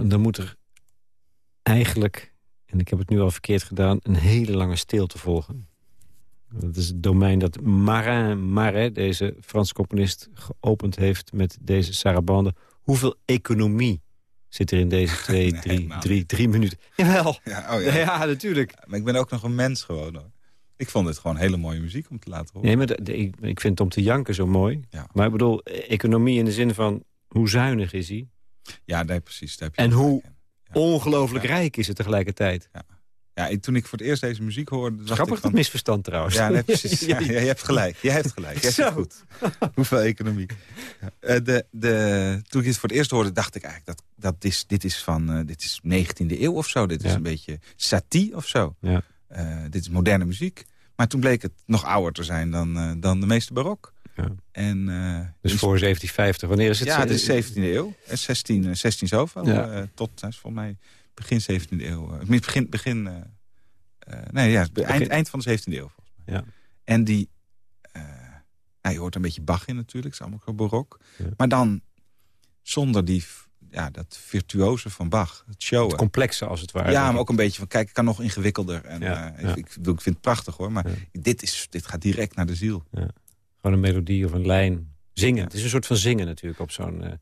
Dan moet er eigenlijk, en ik heb het nu al verkeerd gedaan... een hele lange stilte volgen. Dat is het domein dat Marin Marais, deze Franse componist... geopend heeft met deze sarabande. Hoeveel economie zit er in deze twee, Nee, drie, drie, drie minuten? Jawel. Ja, oh Ja, ja. natuurlijk. Maar ik ben ook nog een mens gewoon hoor. Ik vond het gewoon hele mooie muziek om te laten horen. Nee, maar de- de- ik, ik vind om te janken zo mooi. Ja. Maar ik bedoel, e- economie in de zin van... hoe zuinig is hij? Ja, nee, precies. Daar heb je En hoe. Ja. Ongelooflijk rijk is het tegelijkertijd. Ja, ik- toen ik voor het eerst deze muziek hoorde... dacht Grappig ik dat misverstand trouwens. Ja, nee, precies. Ja, ja, je hebt gelijk. Je hebt gelijk. Jij goed. Hoeveel economie. Ja. Eh, de, de, toen ik het voor het eerst hoorde, dacht ik eigenlijk... dat, dat is, dit is van eh, dit is 19e eeuw of zo. Dit is Ja. een beetje satie of zo. Ja. Eh, dit is moderne muziek. Maar toen bleek het nog ouder te zijn dan, dan de meeste barok. Ja. En, eh, Dus voor 1750. Wanneer is het? ja, het is 17e eeuw. Eh, 16, eh, 16 zoveel. Ja. eh, tot, dat is volgens mij begin 17e eeuw. eh, begin, begin eh, eh, nee, ja, eind, eind van de 17e eeuw volgens mij. Ja. En die, eh, nou, je hoort een beetje Bach in natuurlijk, het is allemaal barok. Ja. Maar dan zonder die, ja, dat virtuoze van Bach, het showen. Het complexe als het ware. ja, maar ook een beetje van, kijk, ik kan nog ingewikkelder. En, Ja, eh, ja. Ik, ik, vind het prachtig hoor, maar Ja. dit, is, dit gaat direct naar de ziel. Gewoon een melodie of een lijn. Zingen. Het is een soort van zingen natuurlijk op zo'n... eh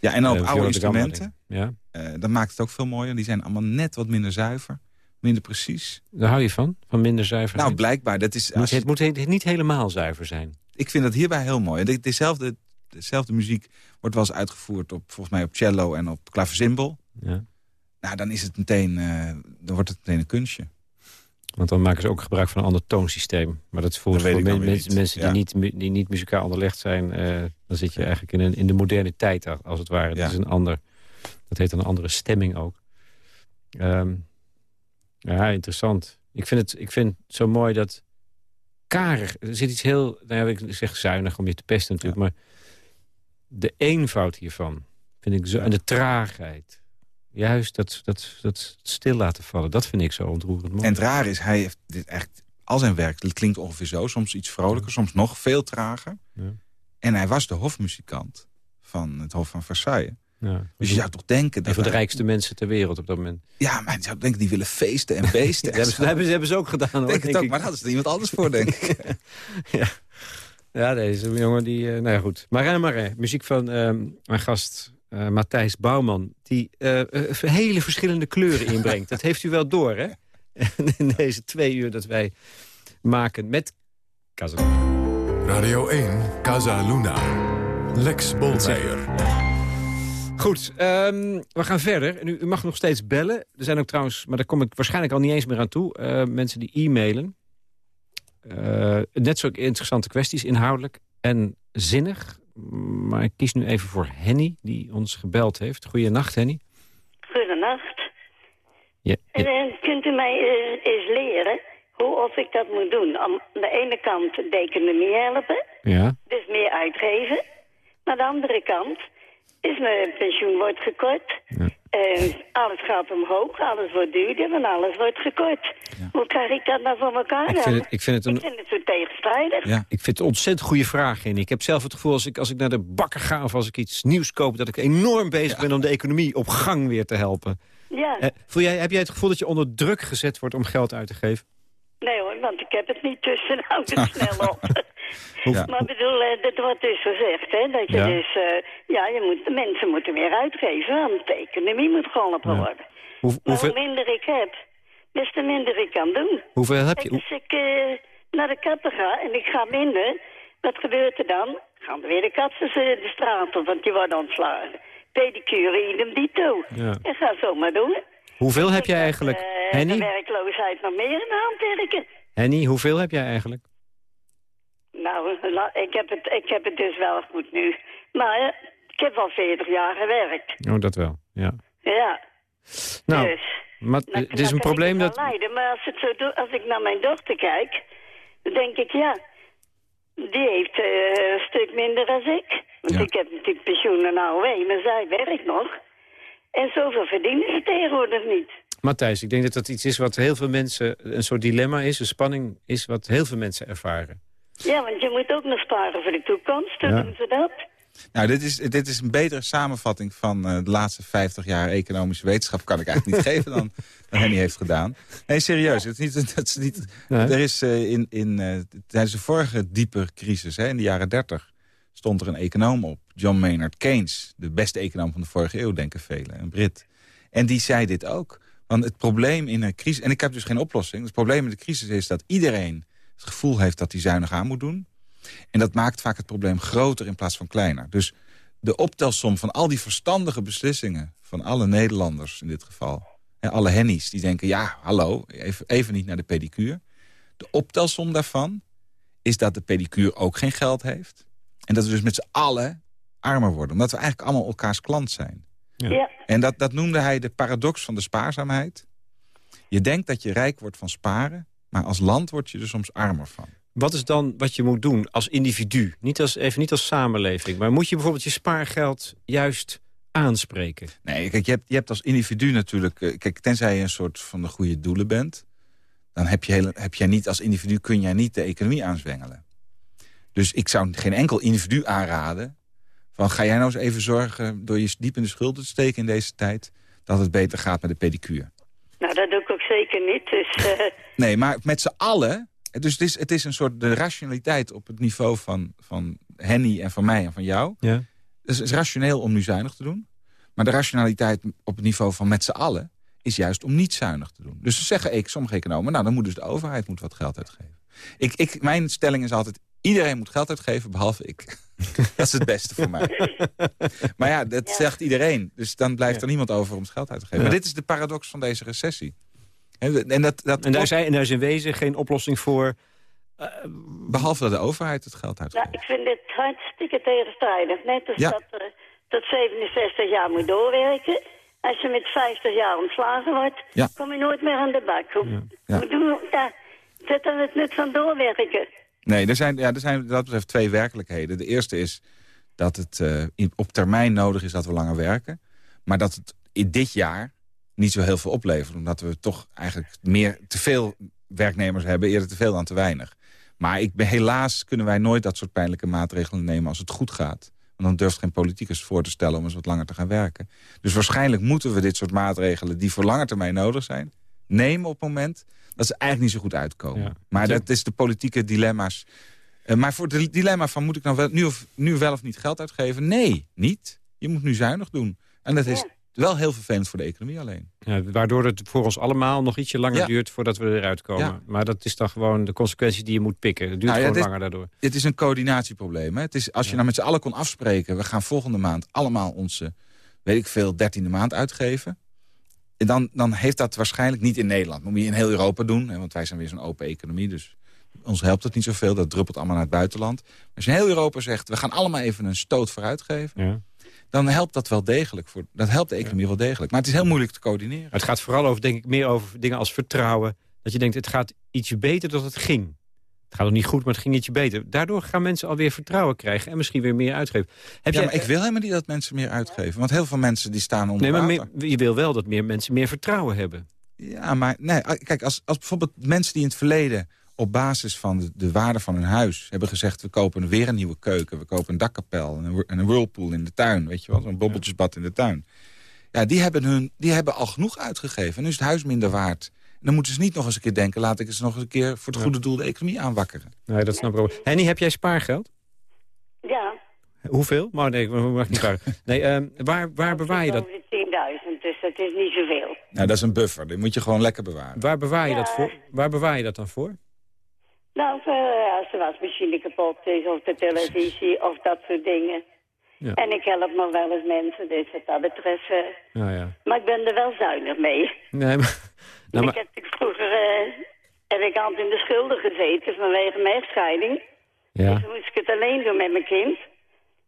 Ja, en op eh, oude instrumenten. Ja, eh dat maakt het ook veel mooier. Die zijn allemaal net wat minder zuiver, minder precies. daar hou je van? Van minder zuiver. Nou, blijkbaar. Dat is, als het moet he- niet helemaal zuiver zijn. ik vind dat hierbij heel mooi. De- Dezelfde, dezelfde muziek wordt wel eens uitgevoerd op, volgens mij op cello en op klaversymbol. Ja. Nou, dan is het meteen, dan wordt het meteen een kunstje. Want dan maken ze ook gebruik van een ander toonsysteem. Maar dat is voor, Dat men- mensen, niet. mensen Ja. die, niet, die niet muzikaal onderlegd zijn... eh, dan zit je eigenlijk in, een, in de moderne tijd, als het ware. Ja. Dat is een ander... Dat heet een andere stemming ook. Ehm, ja, interessant. Ik vind, het, ik vind het zo mooi dat... Karig, er zit iets heel... Nou ja, ik zeg zuinig om je te pesten natuurlijk, maar... De eenvoud hiervan vind ik zo... En de traagheid. Juist dat, dat, dat stil laten vallen, dat vind ik zo ontroerend mooi. En het rare is, hij heeft dit echt, al zijn werk het klinkt ongeveer zo. Soms iets vrolijker, soms nog veel trager. Ja. En hij was de hofmuzikant van het Hof van Versailles. Ja. Dus je zou toch denken... Dat van de rijkste mensen ter wereld op dat moment. Ja, maar je zou denken, die willen feesten en beesten. Dat hebben, ze, dat hebben, ze, hebben ze ook gedaan. Hoor, denk het denk ook, ik. maar daar hadden ze er iemand anders voor, denk ik. ja. ja, deze jongen die... eh, nou ja, goed. Marin Marin, muziek van ehm, mijn gast eh, Matthijs Bouwman... die eh, eh, hele verschillende kleuren inbrengt. dat heeft u wel door, hè? In deze twee uur dat wij maken met. Radio 1, Casa Luna. Lex Bolmeijer. Goed, ehm, we gaan verder. En u, u mag nog steeds bellen. Er zijn ook trouwens, maar daar kom ik waarschijnlijk al niet eens meer aan toe... mensen die e-mailen. Net zo interessante kwesties, inhoudelijk en zinnig. Maar ik kies nu even voor Henny, die ons gebeld heeft. Goeienacht, Henny. Goedenacht. Ja, En ja, kunt u mij eh, eens leren hoe of ik dat moet doen. Aan de ene kant de economie helpen, ja. dus meer uitgeven. Maar aan de andere kant is mijn pensioen wordt gekort. Eh, alles gaat omhoog, alles wordt duurder en alles wordt gekort. Hoe krijg ik dat nou voor elkaar Ik vind het, ik vind het Ik een... vind het zo tegenstrijdig. Ja. Ik vind het een ontzettend goede vraag, Henny. Ik heb zelf het gevoel, als ik, als ik naar de bakker ga... of als ik iets nieuws koop, dat ik enorm bezig ben... om de economie op gang weer te helpen. Ja. Eh, voel jij, heb jij het gevoel dat je onder druk gezet wordt om geld uit te geven? Nee hoor, want ik heb het niet tussen. Nou, dus snel op. Ja. Maar ik bedoel, eh, dat wordt dus gezegd, hè, dat je Ja. dus, eh, ja, je moet, de mensen moeten meer uitgeven, want de economie moet geholpen Ja. worden. Hoe, Maar hoeveel, hoe minder ik heb, des te minder ik kan doen. hoeveel heb je? als ik eh, naar de kapper ga en ik ga minder, wat gebeurt er dan? Gaan er weer de katten de, straat op, want die worden ontslagen. Pedicure, idem dito. Ja. En ga zo maar doen. Hoeveel heb jij eigenlijk? eh, De Henny? werkloosheid nog meer in de hand werken. Henny, hoeveel heb jij eigenlijk? Nou, ik heb, het, ik heb het dus wel goed nu. Maar ik heb al 40 jaar gewerkt. Oh, dat wel, ja. Ja, Nou, dus... maar dan- het is een probleem dat... leiden. Maar als, het zo doe, als ik naar mijn dochter kijk, dan denk ik, ja... Die heeft eh, een stuk minder dan ik. Want Ja. ik heb natuurlijk pensioen en AOW, maar zij werkt nog. En zoveel verdienen ze tegenwoordig niet. Matthijs, ik denk dat dat iets is wat heel veel mensen... een soort dilemma is, een spanning is wat heel veel mensen ervaren. Ja, want je moet ook nog sparen voor de toekomst. Hoe Ja. doen ze dat? Nou, dit is, dit is een betere samenvatting van uh, de laatste 50 jaar economische wetenschap... kan ik eigenlijk niet geven dan, dan Henny heeft gedaan. Nee, serieus. Het is niet, het is niet, Er is uh, in, in, uh, tijdens de vorige diepe crisis, hè, in de jaren 30... stond er een econoom op, John Maynard Keynes. De beste econoom van de vorige eeuw, denken velen, een Brit. En die zei dit ook. Want het probleem in een crisis... En ik heb dus geen oplossing. Het probleem in de crisis is dat iedereen het gevoel heeft dat hij zuinig aan moet doen. En dat maakt vaak het probleem groter in plaats van kleiner. Dus de optelsom van al die verstandige beslissingen... van alle Nederlanders in dit geval... en alle hennies die denken, ja, hallo, even, even niet naar de pedicure. De optelsom daarvan is dat de pedicure ook geen geld heeft. En dat we dus met z'n allen armer worden. Omdat we eigenlijk allemaal elkaars klant zijn. Ja. En dat, dat noemde hij de paradox van de spaarzaamheid. Je denkt dat je rijk wordt van sparen... maar als land word je er soms armer van. Wat is dan wat je moet doen als individu? Niet als, even niet als samenleving. Maar moet je bijvoorbeeld je spaargeld juist aanspreken? Nee, kijk, je hebt, je hebt als individu natuurlijk... Eh, kijk, tenzij je een soort van de goede doelen bent... dan heb, je hele, heb jij niet als individu kun jij niet de economie aanzwengelen. Dus ik zou geen enkel individu aanraden... van ga jij nou eens even zorgen door je diep in de schulden te steken in deze tijd... dat het beter gaat met de pedicure. Nou, dat doe ik ook zeker niet. Dus, uh... Nee, maar met z'n allen dus het is, het is een soort de rationaliteit op het niveau van, van Henny en van mij en van jou. Ja. Dus het is rationeel om nu zuinig te doen. Maar de rationaliteit op het niveau van met z'n allen is juist om niet zuinig te doen. Dus ze zeggen ik, sommige economen, nou dan moet dus de overheid moet wat geld uitgeven. Ik, ik, mijn stelling is altijd, iedereen moet geld uitgeven, behalve ik. dat is het beste voor mij. maar ja, dat zegt iedereen. Dus dan blijft er niemand over om het geld uit te geven. Maar dit is de paradox van deze recessie. En, dat, dat en, daar is, en daar is in wezen geen oplossing voor... Uh, Behalve dat de overheid het geld uitgeeft. Ja, ik vind dit hartstikke tegenstrijdig. Net als dat er tot 67 jaar moet doorwerken. Als je met 50 jaar ontslagen wordt, kom je nooit meer aan de bak. Ja. Ja. Doen, ja, zet dan het nut van doorwerken. Nee, er zijn, ja, er zijn dat betreft twee werkelijkheden. De eerste is dat het uh, op termijn nodig is dat we langer werken. Maar dat het in dit jaar niet zo heel veel oplevert. Omdat we toch eigenlijk meer te veel werknemers hebben, eerder te veel dan te weinig. Maar ik ben, helaas kunnen wij nooit dat soort pijnlijke maatregelen nemen als het goed gaat. Want dan durft geen politicus voor te stellen om eens wat langer te gaan werken. Dus waarschijnlijk moeten we dit soort maatregelen die voor lange termijn nodig zijn... nemen op het moment dat ze eigenlijk niet zo goed uitkomen. Maar dat is de politieke dilemma's. Uh, maar voor het dilemma van moet ik nou wel, nu, of, nu wel of niet geld uitgeven? Nee, niet. Je moet nu zuinig doen. En dat is wel heel vervelend voor de economie alleen. Ja, waardoor het voor ons allemaal nog ietsje langer duurt voordat we eruit komen. Maar dat is dan gewoon de consequentie die je moet pikken. Het duurt nou gewoon langer daardoor. Het is een coördinatieprobleem. Hè? Het is, als je nou met z'n allen kon afspreken... we gaan volgende maand allemaal onze, weet ik veel, dertiende maand uitgeven... Dan, dan heeft dat waarschijnlijk niet in Nederland. moet je in heel Europa doen, hè, want wij zijn weer zo'n open economie. Dus ons helpt het niet zoveel, dat druppelt allemaal naar het buitenland. Als je in heel Europa zegt, we gaan allemaal even een stoot vooruit geven... Ja dan helpt dat wel degelijk. Voor, dat helpt de economie wel degelijk. Maar het is heel moeilijk te coördineren. Het gaat vooral over, denk ik, meer over dingen als vertrouwen. Dat je denkt, het gaat ietsje beter dan het ging. Gaat nog niet goed, maar het ging ietsje beter. Daardoor gaan mensen alweer vertrouwen krijgen en misschien weer meer uitgeven. Heb ja, maar ik wil helemaal niet dat mensen meer uitgeven. Want heel veel mensen die staan onder Nee, maar je wil wel dat meer mensen meer vertrouwen hebben. Ja, maar nee, kijk, als, als bijvoorbeeld mensen die in het verleden op basis van de, de, waarde van hun huis hebben gezegd... we kopen weer een nieuwe keuken, we kopen een dakkapel... en een, een whirlpool in de tuin, weet je wel, zo'n bobbeltjesbad in de tuin. Ja, die hebben, hun, die hebben al genoeg uitgegeven. En nu is het huis minder waard. Dan moeten ze niet nog eens een keer denken... laat ik eens nog eens een keer voor het goede doel de economie aanwakkeren. Nee, dat snap ik ook. Henny, heb jij spaargeld? Ja. Hoeveel? Maar nee, ik mag niet vragen. Nee, uh, waar, waar bewaar je dat? 10.000, dus dat is niet zoveel. Nou, dat is een buffer. Die moet je gewoon lekker bewaren. Waar bewaar je, dat, voor? Waar bewaar je dat dan voor? Nou, uh, als de wasmachine kapot is of de televisie of dat soort dingen. Ja. En ik help nog wel eens mensen, dus wat dat betreft... Uh, ja. Maar ik ben er wel zuinig mee. Nee, maar... Nou, maar... Ik heb vroeger uh, heb ik altijd in de schulden gezeten vanwege mijn echtscheiding. Ja. Dus moest ik het alleen doen met mijn kind.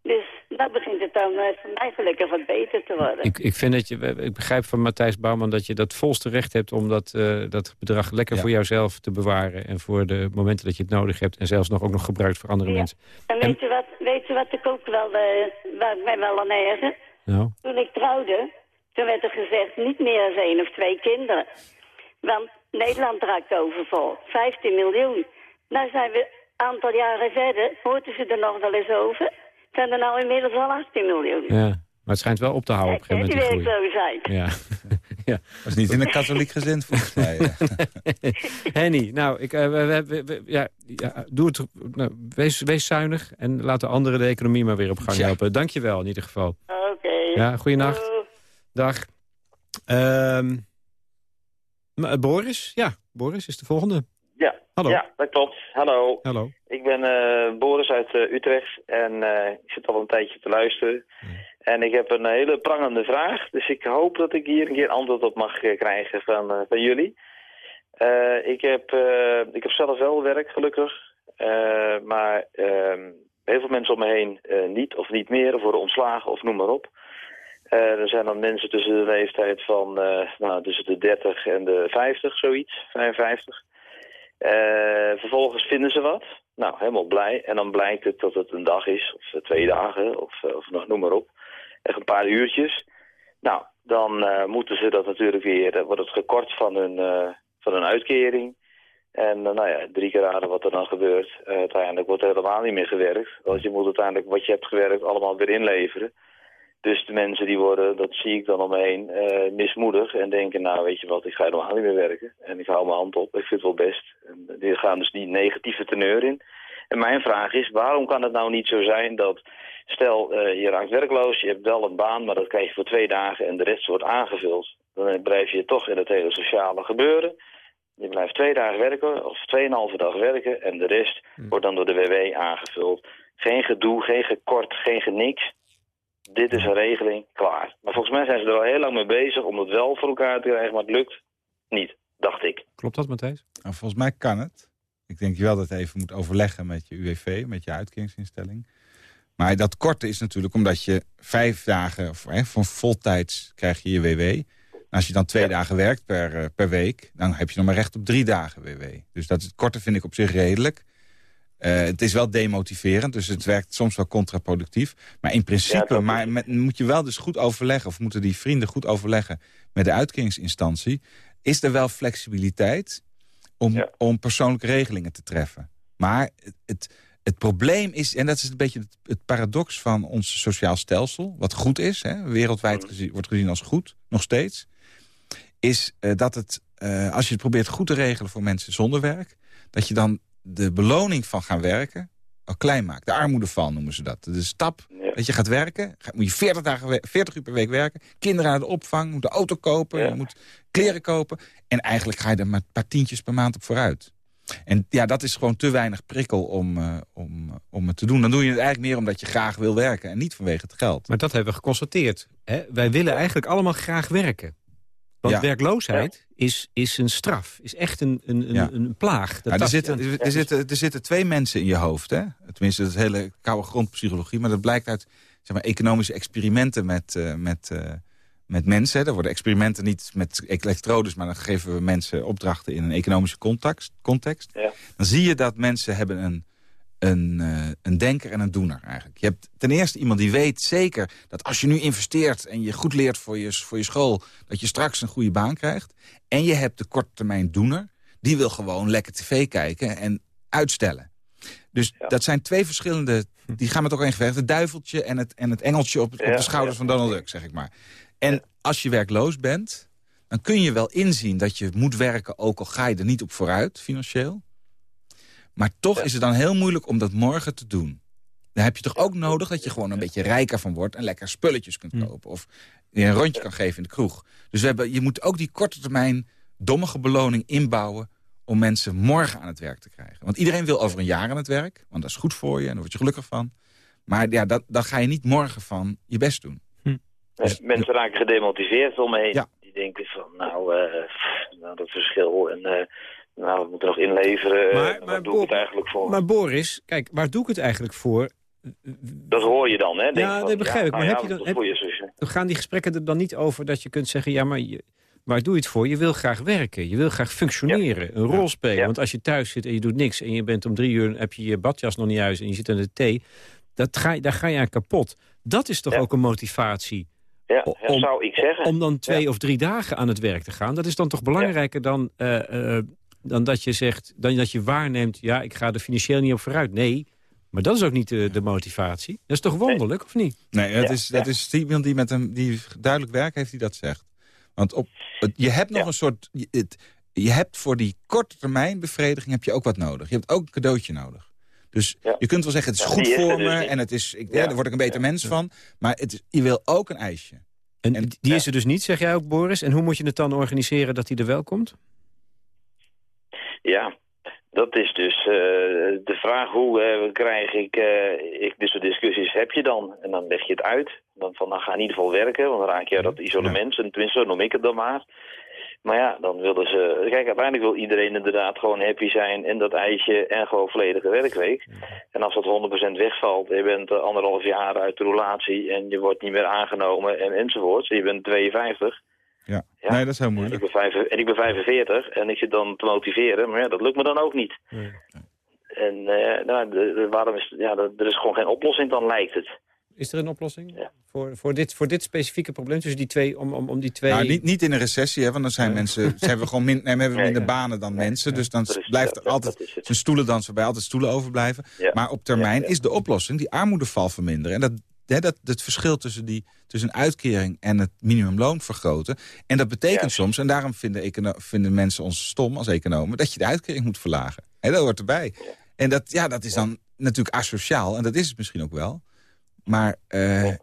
Dus dat begint het dan uh, voor mij gelukkig wat beter te worden. Ik, ik, vind dat je, ik begrijp van Matthijs Bouwman dat je dat volste recht hebt... om dat, uh, dat bedrag lekker voor jouzelf te bewaren... en voor de momenten dat je het nodig hebt... en zelfs nog ook nog gebruikt voor andere mensen. En, weet, je wat, weet je wat ik ook wel, uh, waar ik mij wel aan erger? Nou? Toen ik trouwde, toen werd er gezegd niet meer dan één of twee kinderen. Want Nederland raakt overvol. 15 miljoen. Nou zijn we een aantal jaren verder. Hoorden ze er nog wel eens over? zijn er nou inmiddels al 18 miljoen. Ja, maar het schijnt wel op te houden op een gegeven moment. die werkloosheid. Ja. ja. Dat is niet in een katholiek gezin volgens mij. Henny, nou, ik, eh, we, we- we- we- ja, ja, doe het, nou, wees, wees zuinig en laat de anderen de economie maar weer op gang helpen. Dank je wel in ieder geval. Oké. Ja, goeienacht. Dag. Ehm, eh, Boris? Ja, Boris is de volgende. Ja, Hallo. ja, dat klopt. Hallo. Hallo. Ik ben eh, Boris uit eh, Utrecht en ik zit al een tijdje te luisteren. En ik heb een hele prangende vraag, dus ik hoop dat ik hier een keer antwoord op mag krijgen van, van jullie. Ik, heb, ik heb zelf wel werk, gelukkig. Maar ehm, heel veel mensen om me heen niet of niet meer, of worden ontslagen of noem maar op. Eh, er zijn dan mensen tussen de leeftijd van eh, nou, tussen de 30 en de 50, zoiets, 55. Eh, vervolgens vinden ze wat. Nou, helemaal blij. En dan blijkt het dat het een dag is, of twee dagen, of, of nog noem maar op. Echt een paar uurtjes. Nou, dan moeten ze dat natuurlijk weer, wordt het gekort van hun, van hun uitkering. En nou ja, drie keer raden wat er dan gebeurt. Uiteindelijk wordt er helemaal niet meer gewerkt. Want je moet uiteindelijk wat je hebt gewerkt allemaal weer inleveren. Dus de mensen die worden, dat zie ik dan om me heen, eh, mismoedig en denken, nou weet je wat, ik ga helemaal niet meer werken. En ik hou mijn hand op, ik vind het wel best. En die gaan dus die negatieve teneur in. En mijn vraag is, waarom kan het nou niet zo zijn dat, stel eh, je raakt werkloos, je hebt wel een baan, maar dat krijg je voor twee dagen en de rest wordt aangevuld. Dan blijf je toch in het hele sociale gebeuren. Je blijft twee dagen werken of tweeënhalve dag werken en de rest wordt dan door de WW aangevuld. Geen gedoe, geen gekort, geen geniks. Dit is een regeling, klaar. Maar volgens mij zijn ze er al heel lang mee bezig om het wel voor elkaar te krijgen, maar het lukt niet, dacht ik. Klopt dat, Matthijs? Nou, volgens mij kan het. Ik denk wel dat je even moet overleggen met je UWV, met je uitkeringsinstelling. Maar dat korte is natuurlijk omdat je vijf dagen, of, hè, van voltijds krijg je je WW. En als je dan twee dagen werkt per, eh, per week, dan heb je nog maar recht op drie dagen WW. Dus dat het korte vind ik op zich redelijk. Eh, het is wel demotiverend, dus het werkt soms wel contraproductief. Maar in principe maar met, moet je wel dus goed overleggen... of moeten die vrienden goed overleggen met de uitkeringsinstantie... is er wel flexibiliteit om, Ja. om persoonlijke regelingen te treffen. Maar het, het, probleem is, en dat is een beetje het, het paradox van ons sociaal stelsel... wat goed is, hè, wereldwijd Mm. gezien, wordt gezien als goed, nog steeds... is eh, dat het, eh, als je het probeert goed te regelen voor mensen zonder werk... dat je dan de beloning van gaan werken al klein maakt. De armoedeval noemen ze dat. De stap Ja. dat je gaat werken, moet je 40, dagen, we- 40 uur per week werken. Kinderen naar de opvang, moet een auto kopen, Ja. moet kleren kopen. En eigenlijk ga je er maar een paar tientjes per maand op vooruit. En ja, dat is gewoon te weinig prikkel om, eh, om, om het te doen. Dan doe je het eigenlijk meer omdat je graag wil werken en niet vanwege het geld. Maar dat hebben we geconstateerd. Hè? Wij willen eigenlijk allemaal graag werken. Want Ja. werkloosheid is, is een straf. Is echt een, een, een, Ja. een plaag. Dat Maar er, zitten, er, zitten, er zitten twee mensen in je hoofd. Hè? Tenminste, dat is hele koude grondpsychologie. Maar dat blijkt uit zeg maar, economische experimenten met, eh, met, eh, met mensen. Er worden experimenten niet met elektrodes... maar dan geven we mensen opdrachten in een economische context. context. Ja. Dan zie je dat mensen hebben een, een, eh, een denker en een doener eigenlijk. Je hebt ten eerste iemand die weet zeker dat als je nu investeert... en je goed leert voor je, voor je school... dat je straks een goede baan krijgt. En je hebt de korte termijn doener. Die wil gewoon lekker tv kijken en uitstellen. Dus Ja. dat zijn twee verschillende... Die gaan met elkaar in gevecht. Het duiveltje en het, en het engeltje op, op Ja, de schouders ja. van Donald Duck, zeg ik maar. En als je werkloos bent, dan kun je wel inzien dat je moet werken... ook al ga je er niet op vooruit, financieel. Maar toch is het dan heel moeilijk om dat morgen te doen. Dan heb je toch ook nodig dat je gewoon een beetje rijker van wordt... en lekker spulletjes kunt kopen. Of je een rondje kan geven in de kroeg. Dus we hebben, je moet ook die korte termijn dommige beloning inbouwen... om mensen morgen aan het werk te krijgen. Want iedereen wil over een jaar aan het werk. Want dat is goed voor je en daar word je gelukkig van. Maar ja, dat, dan ga je niet morgen van je best doen. Nee, mensen raken gedemotiveerd om me heen. Ja. Die denken van, nou, eh, nou dat verschil. En eh, nou, we moeten nog inleveren. Maar- Maar, doe ik het eigenlijk voor? Maar Boris, kijk, waar doe ik het eigenlijk voor? dat hoor je dan, hè? Denk Ja, dat begrijp ik, maar nou heb ja, je dan- heb- zusje. Gaan die gesprekken er dan niet over dat je kunt zeggen... ja, maar je, waar doe je het voor? Je wil graag werken, je wil graag functioneren, een rol spelen. Want als je thuis zit en je doet niks... en je bent om drie uur, heb je je badjas nog niet uit... en je zit aan de thee, dat ga, je- daar ga je aan kapot. Dat is toch ook een motivatie Ja, om- zou ik zeggen. om dan twee of drie dagen aan het werk te gaan. Dat is dan toch belangrijker dan, eh, eh, dan dat je zegt, dan dat je waarneemt... ja, ik ga er financieel niet op vooruit. Nee, Maar dat is ook niet de, de motivatie. Dat is toch wonderlijk, of niet? Nee, dat, is, dat is iemand die met een die duidelijk werk heeft die dat zegt. Want op, je hebt nog een soort... Je, het, je hebt voor die korte termijn bevrediging heb je ook wat nodig. Je hebt ook een cadeautje nodig. Dus je kunt wel zeggen, het is goed voor me dus en het is, ik, ja. daar word ik een beter mens van. Maar het is, je wil ook een ijsje. En, en die is er dus niet, zeg jij ook, Boris? En hoe moet je het dan organiseren dat hij er wel komt? Ja, dat is dus uh, de vraag hoe uh, krijg ik, uh, ik dit soort discussies heb je dan? En dan leg je het uit. Dan van, dan ga in ieder geval werken, want dan raak je dat isolement. Ja. En tenminste, zo noem ik het dan maar. Maar ja, dan willen ze... Kijk, uiteindelijk wil iedereen inderdaad gewoon happy zijn en dat ijsje en gewoon volledige werkweek. En als dat 100% wegvalt, je bent anderhalf jaar uit de relatie en je wordt niet meer aangenomen en enzovoort. Je bent 52. Ja, ja. nee, dat is heel moeilijk. En ik, ben vijf, en ik ben 45 en ik zit dan te motiveren, maar ja, dat lukt me dan ook niet. Nee. En uh, nou, de, de, waarom is, ja, er is gewoon geen oplossing, dan lijkt het. Is er een oplossing ja. voor, voor, dit, voor dit specifieke probleem? Tussen die twee, om, om, om die twee... Nou, niet, niet in een recessie, hè, want dan zijn mensen... Ze hebben gewoon min, nee, hebben we minder banen dan mensen. Dus dan is, blijft er altijd... Zijn stoelen dan waarbij altijd stoelen overblijven. Maar op termijn is de oplossing die armoedeval verminderen. En dat, hè, dat, het verschil tussen, die, tussen een uitkering en het minimumloon vergroten. En dat betekent soms, en daarom vinden, vinden mensen ons stom als economen... dat je de uitkering moet verlagen. En dat hoort erbij. En dat, ja, dat is dan natuurlijk asociaal. En dat is het misschien ook wel. Maar uh,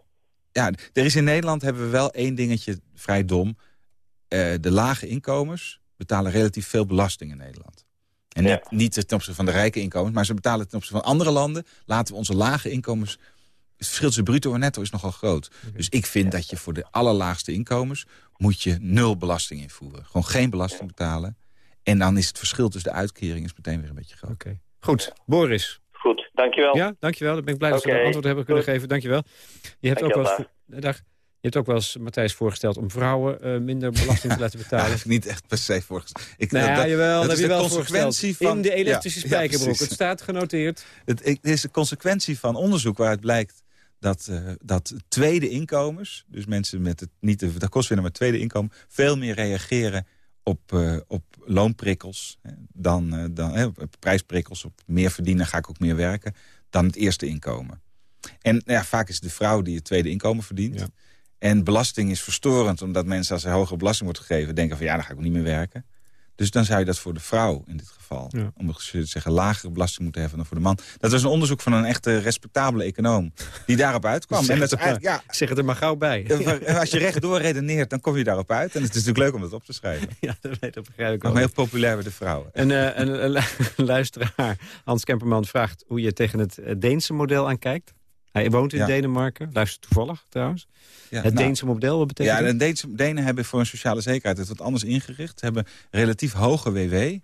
ja, er is in Nederland hebben we wel één dingetje vrij dom. Uh, de lage inkomens betalen relatief veel belasting in Nederland. En ja. niet, niet ten opzichte van de rijke inkomens, maar ze betalen ten opzichte van andere landen. Laten we onze lage inkomens... Het verschil tussen bruto en netto is nogal groot. Okay. Dus ik vind ja. dat je voor de allerlaagste inkomens... moet je nul belasting invoeren. Gewoon geen belasting betalen. En dan is het verschil tussen de uitkeringen is meteen weer een beetje groot. Okay. Goed, Boris. Goed, dankjewel. Ja, dankjewel. Dan ben ik blij dat we antwoord hebben kunnen Goed. geven. Dankjewel. Je hebt dankjewel, ook wel eens, dag. Je hebt ook wel eens, Matthijs, voorgesteld om vrouwen uh, minder belasting te laten betalen. Eigenlijk niet echt per se voorgesteld. Ik, nou ja, dat, jawel, dat, dat is de wel consequentie van... In de elektrische ja, spijkerbroek. Ja, het staat genoteerd. Het, het is de consequentie van onderzoek waaruit blijkt dat, uh, dat tweede inkomens, dus mensen met het niet de, de kostwinner, maar tweede inkomen, veel meer reageren op, uh, op loonprikkels, hè, dan, uh, dan op prijsprikkels, op meer verdienen ga ik ook meer werken, dan het eerste inkomen. En ja, vaak is het de vrouw die het tweede inkomen verdient. Ja. En belasting is verstorend, omdat mensen als er hogere belasting wordt gegeven... denken van ja, dan ga ik ook niet meer werken. Dus dan zou je dat voor de vrouw in dit geval... Ja. om te zeggen lagere belasting moeten hebben dan voor de man. Dat was een onderzoek van een echte respectabele econoom... die daarop uitkwam. zeg, en dat het ja, zeg het er maar gauw bij. Als je rechtdoor redeneert, dan kom je daarop uit. En het is natuurlijk leuk om dat op te schrijven. Ja, dat, weet, dat begrijp ik wel. Maar heel populair bij de vrouwen. En uh, een, een luisteraar, Hans Kemperman, vraagt... hoe je tegen het Deense model aankijkt. Hij woont in ja. Denemarken, luistert toevallig trouwens. Ja, het nou, Deense model, wat betekent ja, de Deense, Denen hebben voor een sociale zekerheid het wat anders ingericht. Ze hebben relatief hoge WW,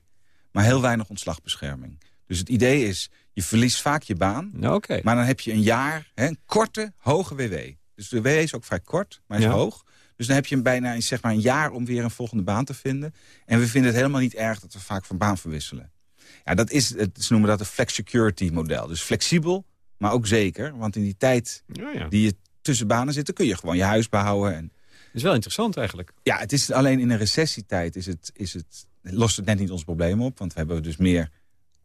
maar heel weinig ontslagbescherming. Dus het idee is, je verliest vaak je baan. Okay. Maar dan heb je een jaar, hè, een korte, hoge WW. Dus de WW is ook vrij kort, maar is ja. hoog. Dus dan heb je bijna zeg maar, een jaar om weer een volgende baan te vinden. En we vinden het helemaal niet erg dat we vaak van baan verwisselen. Ja, dat is, ze noemen dat een flex-security model. Dus flexibel, maar ook zeker. Want in die tijd ja, ja. die je tussen banen zit... dan kun je gewoon je huis behouden. En... Dat is wel interessant eigenlijk. Ja, het is alleen in een recessietijd is het, is het, lost het net niet ons probleem op. Want we hebben dus meer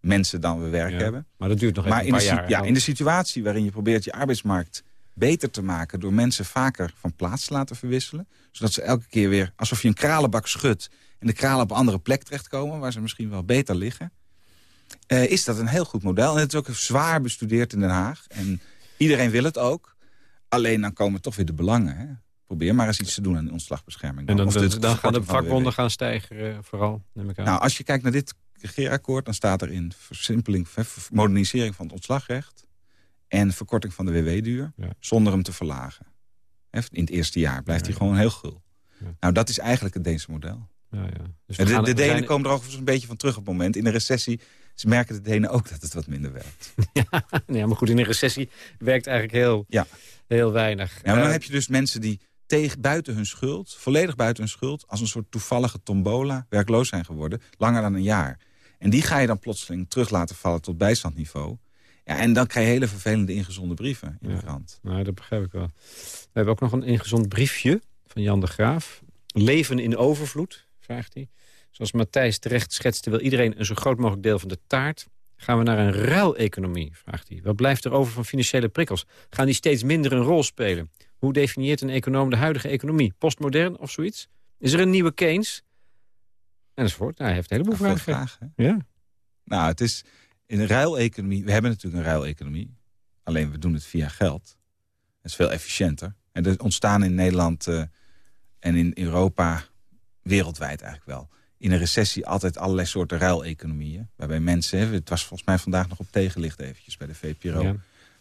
mensen dan we werk ja, hebben. Maar dat duurt nog even een paar jaar. Ja, in de situatie waarin je probeert je arbeidsmarkt beter te maken... door mensen vaker van plaats te laten verwisselen. Zodat ze elke keer weer, alsof je een kralenbak schudt... en de kralen op een andere plek terechtkomen... waar ze misschien wel beter liggen... Uh, is dat een heel goed model. En het is ook zwaar bestudeerd in Den Haag. En iedereen wil het ook. Alleen dan komen toch weer de belangen. Hè? Probeer maar eens iets te doen aan de ontslagbescherming. En dan, dan, gaan de vakbonden gaan stijgen, uh, vooral, neem ik aan. Nou, als je kijkt naar dit regeerakkoord... dan staat er in versimpeling, modernisering van het ontslagrecht... en verkorting van de WW-duur, ja. zonder hem te verlagen. In het eerste jaar blijft ja, hij gewoon heel gul. Nou, dat is eigenlijk het Deense model. Ja, ja. Dus de, de Denen zijn... komen er ook een beetje van terug op het moment. In de recessie ze merken de Denen ook dat het wat minder werkt. ja, ja, maar goed, in een recessie werkt eigenlijk heel, ja. heel weinig. Ja, maar dan uh, heb je dus mensen die tegen, buiten hun schuld, volledig buiten hun schuld... als een soort toevallige tombola werkloos zijn geworden, langer dan een jaar. En die ga je dan plotseling terug laten vallen tot bijstandniveau. Ja, en dan krijg je hele vervelende ingezonde brieven in ja. de krant. Nou, dat begrijp ik wel. We hebben ook nog een ingezond briefje van Jan de Graaf. Leven in overvloed, vraagt hij. Zoals Matthijs terecht schetste, wil iedereen een zo groot mogelijk deel van de taart. Gaan we naar een ruileconomie, vraagt hij. Wat blijft er over van financiële prikkels? Gaan die steeds minder een rol spelen? Hoe definieert een econoom de huidige economie? Postmodern of zoiets? Is er een nieuwe Keynes? Enzovoort. Nou, hij heeft een heleboel vragen. vragen. Ja. Nou, het is in een ruileconomie... We hebben natuurlijk een ruileconomie. Alleen we doen het via geld. Dat is veel efficiënter. En er ontstaan in Nederland uh, en in Europa wereldwijd eigenlijk wel... in een recessie altijd allerlei soorten ruileconomieën. Waarbij mensen... Het was volgens mij vandaag nog op tegenlicht eventjes bij de VPRO... Ja.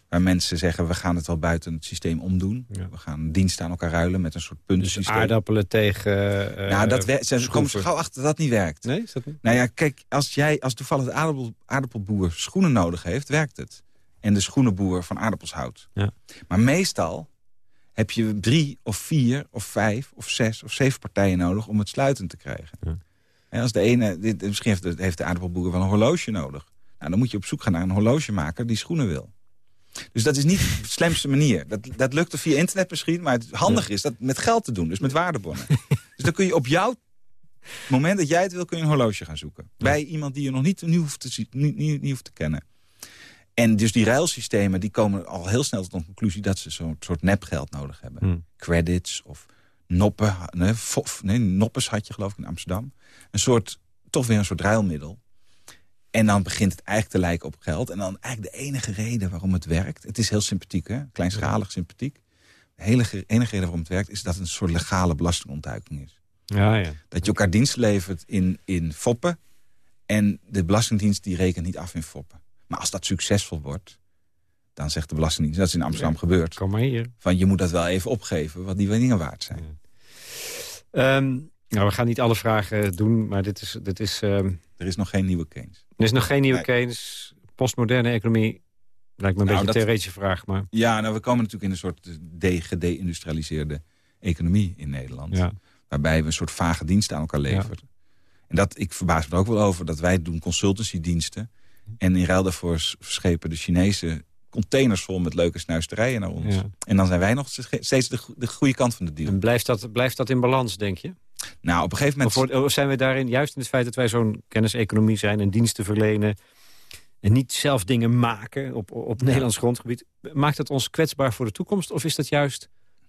Waar mensen zeggen, we gaan het wel buiten het systeem omdoen. Ja. We gaan diensten aan elkaar ruilen met een soort puntensysteem. Dus aardappelen tegen uh, Nou, dat. Ze komen zo gauw achter dat dat niet werkt. Nee, is dat niet? Nou ja, kijk, als, jij, als toevallig de aardappel, aardappelboer schoenen nodig heeft, werkt het. En de schoenenboer van aardappels houdt. Ja. Maar meestal heb je drie of vier of vijf of zes of zeven partijen nodig om het sluitend te krijgen. Ja. En als de ene, dit, misschien heeft de, heeft de aardappelboer wel een horloge nodig. Nou, dan moet je op zoek gaan naar een horlogemaker die schoenen wil. Dus dat is niet de slimste manier. Dat, dat lukt via internet misschien, maar het handige is dat met geld te doen. Dus met waardebonnen. dus dan kun je op jouw moment dat jij het wil, kun je een horloge gaan zoeken. Bij iemand die je nog niet, niet, hoeft, te niet, niet hoeft te kennen. En dus die ruilsystemen die komen al heel snel tot de conclusie... dat ze zo'n soort nepgeld nodig hebben. Hmm. Credits of noppen. Nee, fof, nee, noppes had je geloof ik in Amsterdam. Een soort, toch weer een soort ruilmiddel. En dan begint het eigenlijk te lijken op geld. En dan eigenlijk de enige reden waarom het werkt... het is heel sympathiek, hè? kleinschalig sympathiek. De hele, enige reden waarom het werkt... is dat het een soort legale belastingontduiking is. Ja, ja. Dat je elkaar dienst levert in, in foppen... en de Belastingdienst die rekent niet af in foppen. Maar als dat succesvol wordt... dan zegt de Belastingdienst, dat is in Amsterdam Ja, gebeurd... Kom maar hier. van je moet dat wel even opgeven, wat die dingen waard zijn. Ehm, nou, we gaan niet alle vragen doen, maar dit is... Dit is ehm, Er is nog geen nieuwe Keynes. er is nog geen nieuwe. Keynes. Postmoderne economie lijkt me een Nou, beetje een dat- theoretische vraag, maar... Ja, nou, we komen natuurlijk in een soort de- gedeindustrialiseerde economie in Nederland. Ja. Waarbij we een soort vage diensten aan elkaar leveren. En dat, ik verbaas me er ook wel over dat wij doen consultancydiensten. En in ruil daarvoor s- schepen de Chinese containers vol met leuke snuisterijen naar ons. Ja. En dan zijn wij nog steeds de, de goede kant van de deal. En blijft dat, blijft dat in balans, denk je? Nou, op een gegeven moment... of zijn we daarin, juist in het feit dat wij zo'n kenniseconomie zijn... en diensten verlenen en niet zelf dingen maken op, op Nederlands grondgebied... maakt dat ons kwetsbaar voor de toekomst? Of is dat juist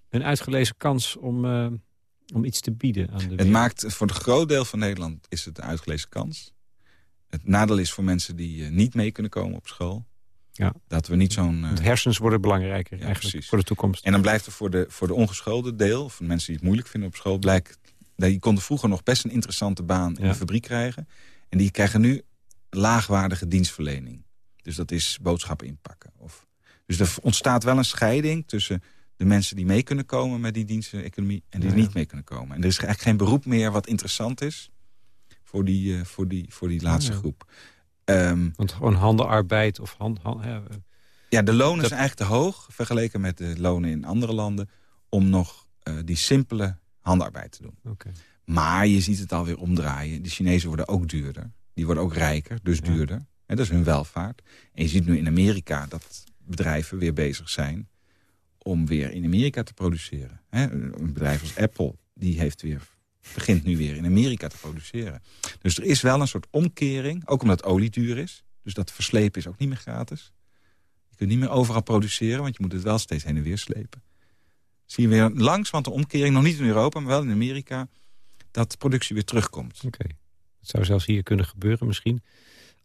een uitgelezen kans om, eh, om iets te bieden aan de Het wereld? maakt voor een groot deel van Nederland is het een uitgelezen kans. Het nadeel is voor mensen die eh, niet mee kunnen komen op school. Ja. Dat we niet zo'n... eh, hersens worden belangrijker eigenlijk precies. voor de toekomst. En dan blijft er voor de, voor de ongeschoolde deel... of mensen die het moeilijk vinden op school... blijkt die konden vroeger nog best een interessante baan in Ja. de fabriek krijgen. En die krijgen nu laagwaardige dienstverlening. Dus dat is boodschappen inpakken. Of, dus er ontstaat wel een scheiding tussen de mensen die mee kunnen komen... met die diensteconomie en die Ja. niet mee kunnen komen. En er is eigenlijk geen beroep meer wat interessant is... voor die, eh, voor die, voor die laatste groep. Ehm, Want gewoon handenarbeid of hand... hand ja, ja, de lonen Dat- zijn eigenlijk te hoog... vergeleken met de lonen in andere landen... om nog eh, die simpele handarbeid te doen. Maar je ziet het alweer omdraaien. De Chinezen worden ook duurder. Die worden ook rijker, dus Ja. duurder. En dat is hun welvaart. En je ziet nu in Amerika dat bedrijven weer bezig zijn... om weer in Amerika te produceren. Een bedrijf als Apple die heeft weer, begint nu weer in Amerika te produceren. Dus er is wel een soort omkering. Ook omdat olie duur is. Dus dat verslepen is ook niet meer gratis. Je kunt niet meer overal produceren, want je moet het wel steeds heen en weer slepen. Zie je weer langs, want de omkering, nog niet in Europa, maar wel in Amerika... dat de productie weer terugkomt. Oké. Het zou zelfs hier kunnen gebeuren misschien.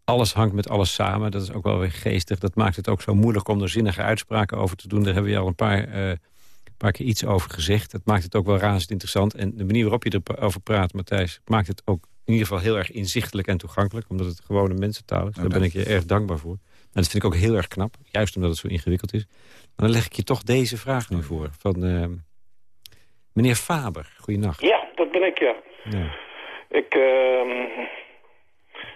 Alles hangt met alles samen. Dat is ook wel weer geestig. Dat maakt het ook zo moeilijk om er zinnige uitspraken over te doen. Daar hebben we al een paar, eh, paar keer iets over gezegd. Dat maakt het ook wel razend interessant. En de manier waarop je erover praat, Matthijs... maakt het ook in ieder geval heel erg inzichtelijk en toegankelijk. Omdat het gewone mensentaal is. Daar ben ik je erg dankbaar voor. En dat vind ik ook heel erg knap. Juist omdat het zo ingewikkeld is. Maar dan leg ik je toch deze vraag nu voor. Van eh, meneer Faber. Goeienacht. Ja, dat ben ik, ja. Ja. Ik, ehm,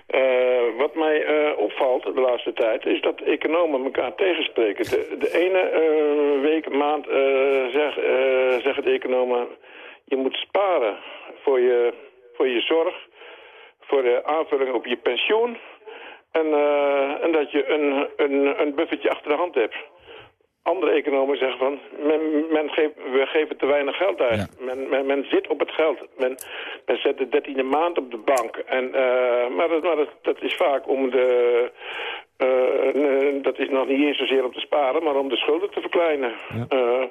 eh, wat mij eh, opvalt de laatste tijd is dat economen elkaar tegenspreken. De, de ene week, maand eh zeg, zeggen de economen... je moet sparen voor je, voor je zorg, voor de aanvulling op je pensioen... en, eh, en dat je een, een, een buffertje achter de hand hebt. andere economen zeggen van... Men, men geeft, we geven te weinig geld uit. Men, men, men, zit op het geld. Men, men zet de dertiende maand op de bank. En, uh, maar dat, maar dat, dat, is vaak om de... Uh, dat is nog niet eens zozeer om te sparen, maar om de schulden te verkleinen. Ja. Uh,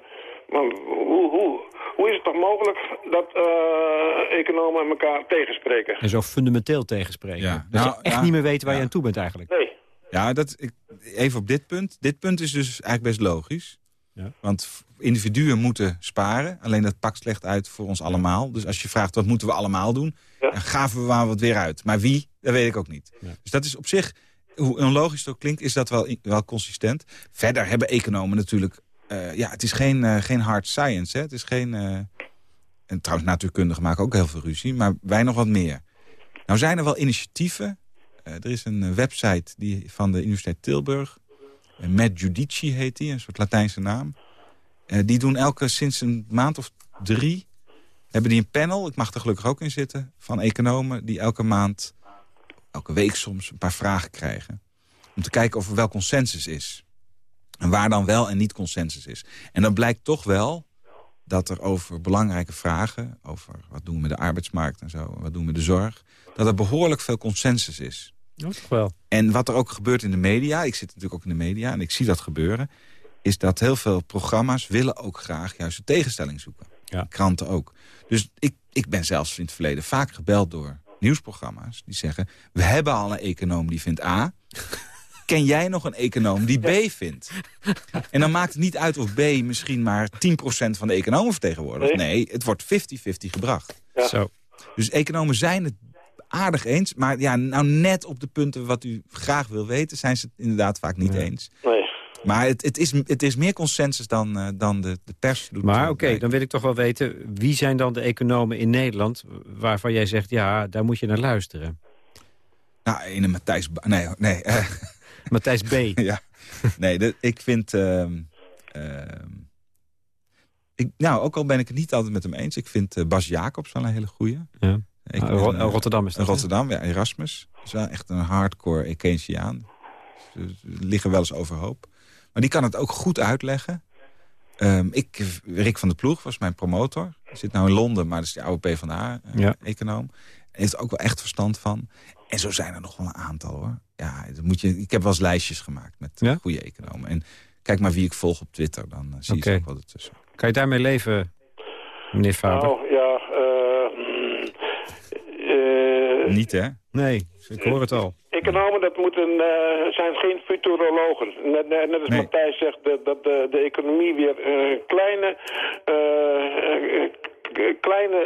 hoe, hoe, hoe is het toch mogelijk dat uh, economen elkaar tegenspreken? En zo fundamenteel tegenspreken. Ja. Dat nou, je echt niet meer weten waar ja. je aan toe bent eigenlijk. Nee. Ja, dat, ik, even op dit punt. Dit punt is dus eigenlijk best logisch. Ja. Want individuen moeten sparen. Alleen dat pakt slecht uit voor ons allemaal. Dus als je vraagt wat moeten we allemaal doen... Ja. dan gaven we maar wat weer uit. Maar wie, dat weet ik ook niet. Ja. Dus dat is op zich, hoe onlogisch het ook klinkt... is dat wel, wel consistent. Verder hebben economen natuurlijk... Uh, ja, het is geen, uh, geen hard science. Hè? Het is geen... Uh, en trouwens, natuurkundigen maken ook heel veel ruzie. Maar wij nog wat meer. Nou zijn er wel initiatieven eh, er is een eh, website die, van de Universiteit Tilburg. Met Judici heet die, een soort Latijnse naam. die doen elke, sinds een maand of drie... hebben die een panel, ik mag er gelukkig ook in zitten... van economen die elke maand, elke week soms... een paar vragen krijgen. Om te kijken of er wel consensus is. En waar dan wel en niet consensus is. En dan blijkt toch wel dat er over belangrijke vragen... over wat doen we met de arbeidsmarkt en zo, wat doen we met de zorg... dat er behoorlijk veel consensus is. Dat toch wel. En wat er ook gebeurt in de media, ik zit natuurlijk ook in de media... en ik zie dat gebeuren, is dat heel veel programma's... willen ook graag juist de tegenstelling zoeken. Ja. Kranten ook. Dus ik, ik ben zelfs in het verleden vaak gebeld door nieuwsprogramma's... die zeggen, we hebben al een econoom die vindt A... ken jij nog een econoom die B vindt? En dan maakt het niet uit of B misschien maar 10% van de economen vertegenwoordigt. Nee, het wordt 50-50 gebracht. Ja. Zo. Dus economen zijn het aardig eens. Maar ja, nou net op de punten wat u graag wil weten... zijn ze het inderdaad vaak niet eens. Nee. Maar het, het, is, het is meer consensus dan, uh, dan de, de pers doet. Maar oké, okay, dan wil ik toch wel weten... wie zijn dan de economen in Nederland... waarvan jij zegt, ja, daar moet je naar luisteren? Nou, een Matthijs... Nee, nee. Uh, Matthijs B. ja. Nee, de, ik vind... Uh, ik, nou, ook al ben ik het niet altijd met hem eens... ik vind uh, Bas Jacobs wel een hele goeie. Ja. Ik, uh, Rotterdam is dat, Rotterdam, ja, Erasmus. is wel echt een hardcore Keynesiaan. Ze liggen wel eens overhoop. Maar die kan het ook goed uitleggen. Um, ik, Rick van der Ploeg was mijn promotor. Zit nou in Londen, maar dat is de oude PvdA-econoom. Uh, ja. Heeft er ook wel echt verstand van. En zo zijn er nog wel een aantal, hoor. Ja, dat moet je, ik heb wel eens lijstjes gemaakt met ja? goede economen. En kijk maar wie ik volg op Twitter, dan uh, zie okay. je ook wat ertussen. Kan je daarmee leven, meneer Faber? Nou, ja, niet, hè? Nee, ik hoor het al. Economen, dat moeten, uh, zijn geen futurologen. Net, net als nee. Matthijs zegt, dat, dat de, de, economie weer uh, kleine... Uh, kleine,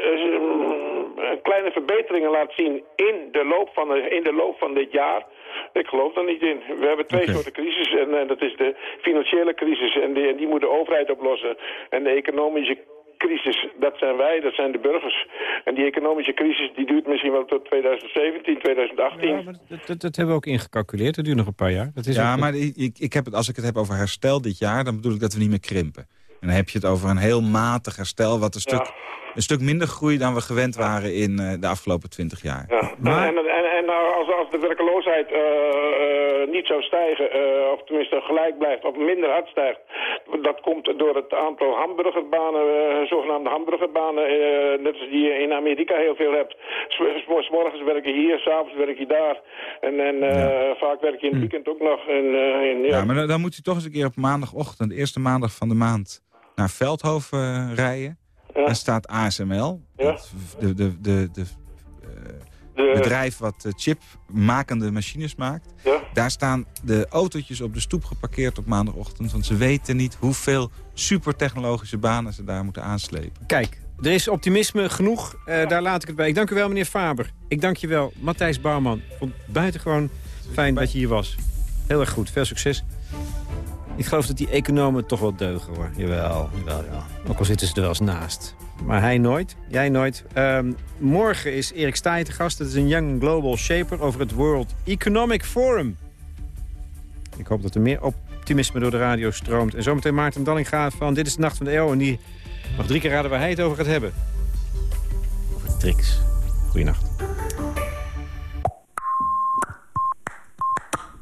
kleine verbeteringen laat zien in de, loop van de, in de loop van dit jaar. Ik geloof daar niet in. We hebben twee okay. soorten crisis en, en dat is de financiële crisis en die, en die moet de overheid oplossen. En de economische crisis, dat zijn wij, dat zijn de burgers. En die economische crisis die duurt misschien wel tot 2017, 2018. Ja, dat, dat, dat, hebben we ook ingecalculeerd, dat duurt nog een paar jaar. Dat is ja, maar ik, ik heb het, als ik het heb over herstel dit jaar... dan bedoel ik dat we niet meer krimpen. En dan heb je het over een heel matig herstel... wat een stuk, ja. Een stuk minder groei dan we gewend waren in uh, de afgelopen twintig jaar. Ja. Maar... En, en, en nou, als, als de werkeloosheid uh, uh, niet zou stijgen... of tenminste gelijk blijft of minder hard stijgt... dat komt door het aantal hamburgerbanen, zogenaamde hamburgerbanen... net als die je in Amerika heel veel hebt. S morgens werk je hier, s'avonds werk je daar. En, en ja. vaak werk je in het weekend ook nog. En, in, ja. ja, maar dan, dan moet je toch eens een keer op maandagochtend... de eerste maandag van de maand naar Veldhoven rijden. Ja. Daar staat ASML. Ja. De, de, de, de, uh, bedrijf wat uh, chipmakende machines maakt. Ja. Daar staan de autootjes op de stoep geparkeerd op maandagochtend. Want ze weten niet hoeveel supertechnologische banen ze daar moeten aanslepen. Kijk, er is optimisme genoeg. daar laat ik het bij. Ik dank u wel, meneer Faber. Ik dank je wel, Matthijs Bouwman. Vond buitengewoon fijn dat je hier was. Heel erg goed. Veel succes. Ik geloof dat die economen toch wel deugen, hoor. Jawel, jawel, ja. Ook al zitten ze er wel eens naast. Maar hij nooit, jij nooit. Um, morgen is Erik Staaij te gast. Dat is een Young Global Shaper over het World Economic Forum. Ik hoop dat er meer optimisme door de radio stroomt. En zometeen Maarten Dallinga van Dit is de Nacht van de Eeuw. En die mag drie keer raden waar hij het over gaat hebben. Over tricks. Goeienacht.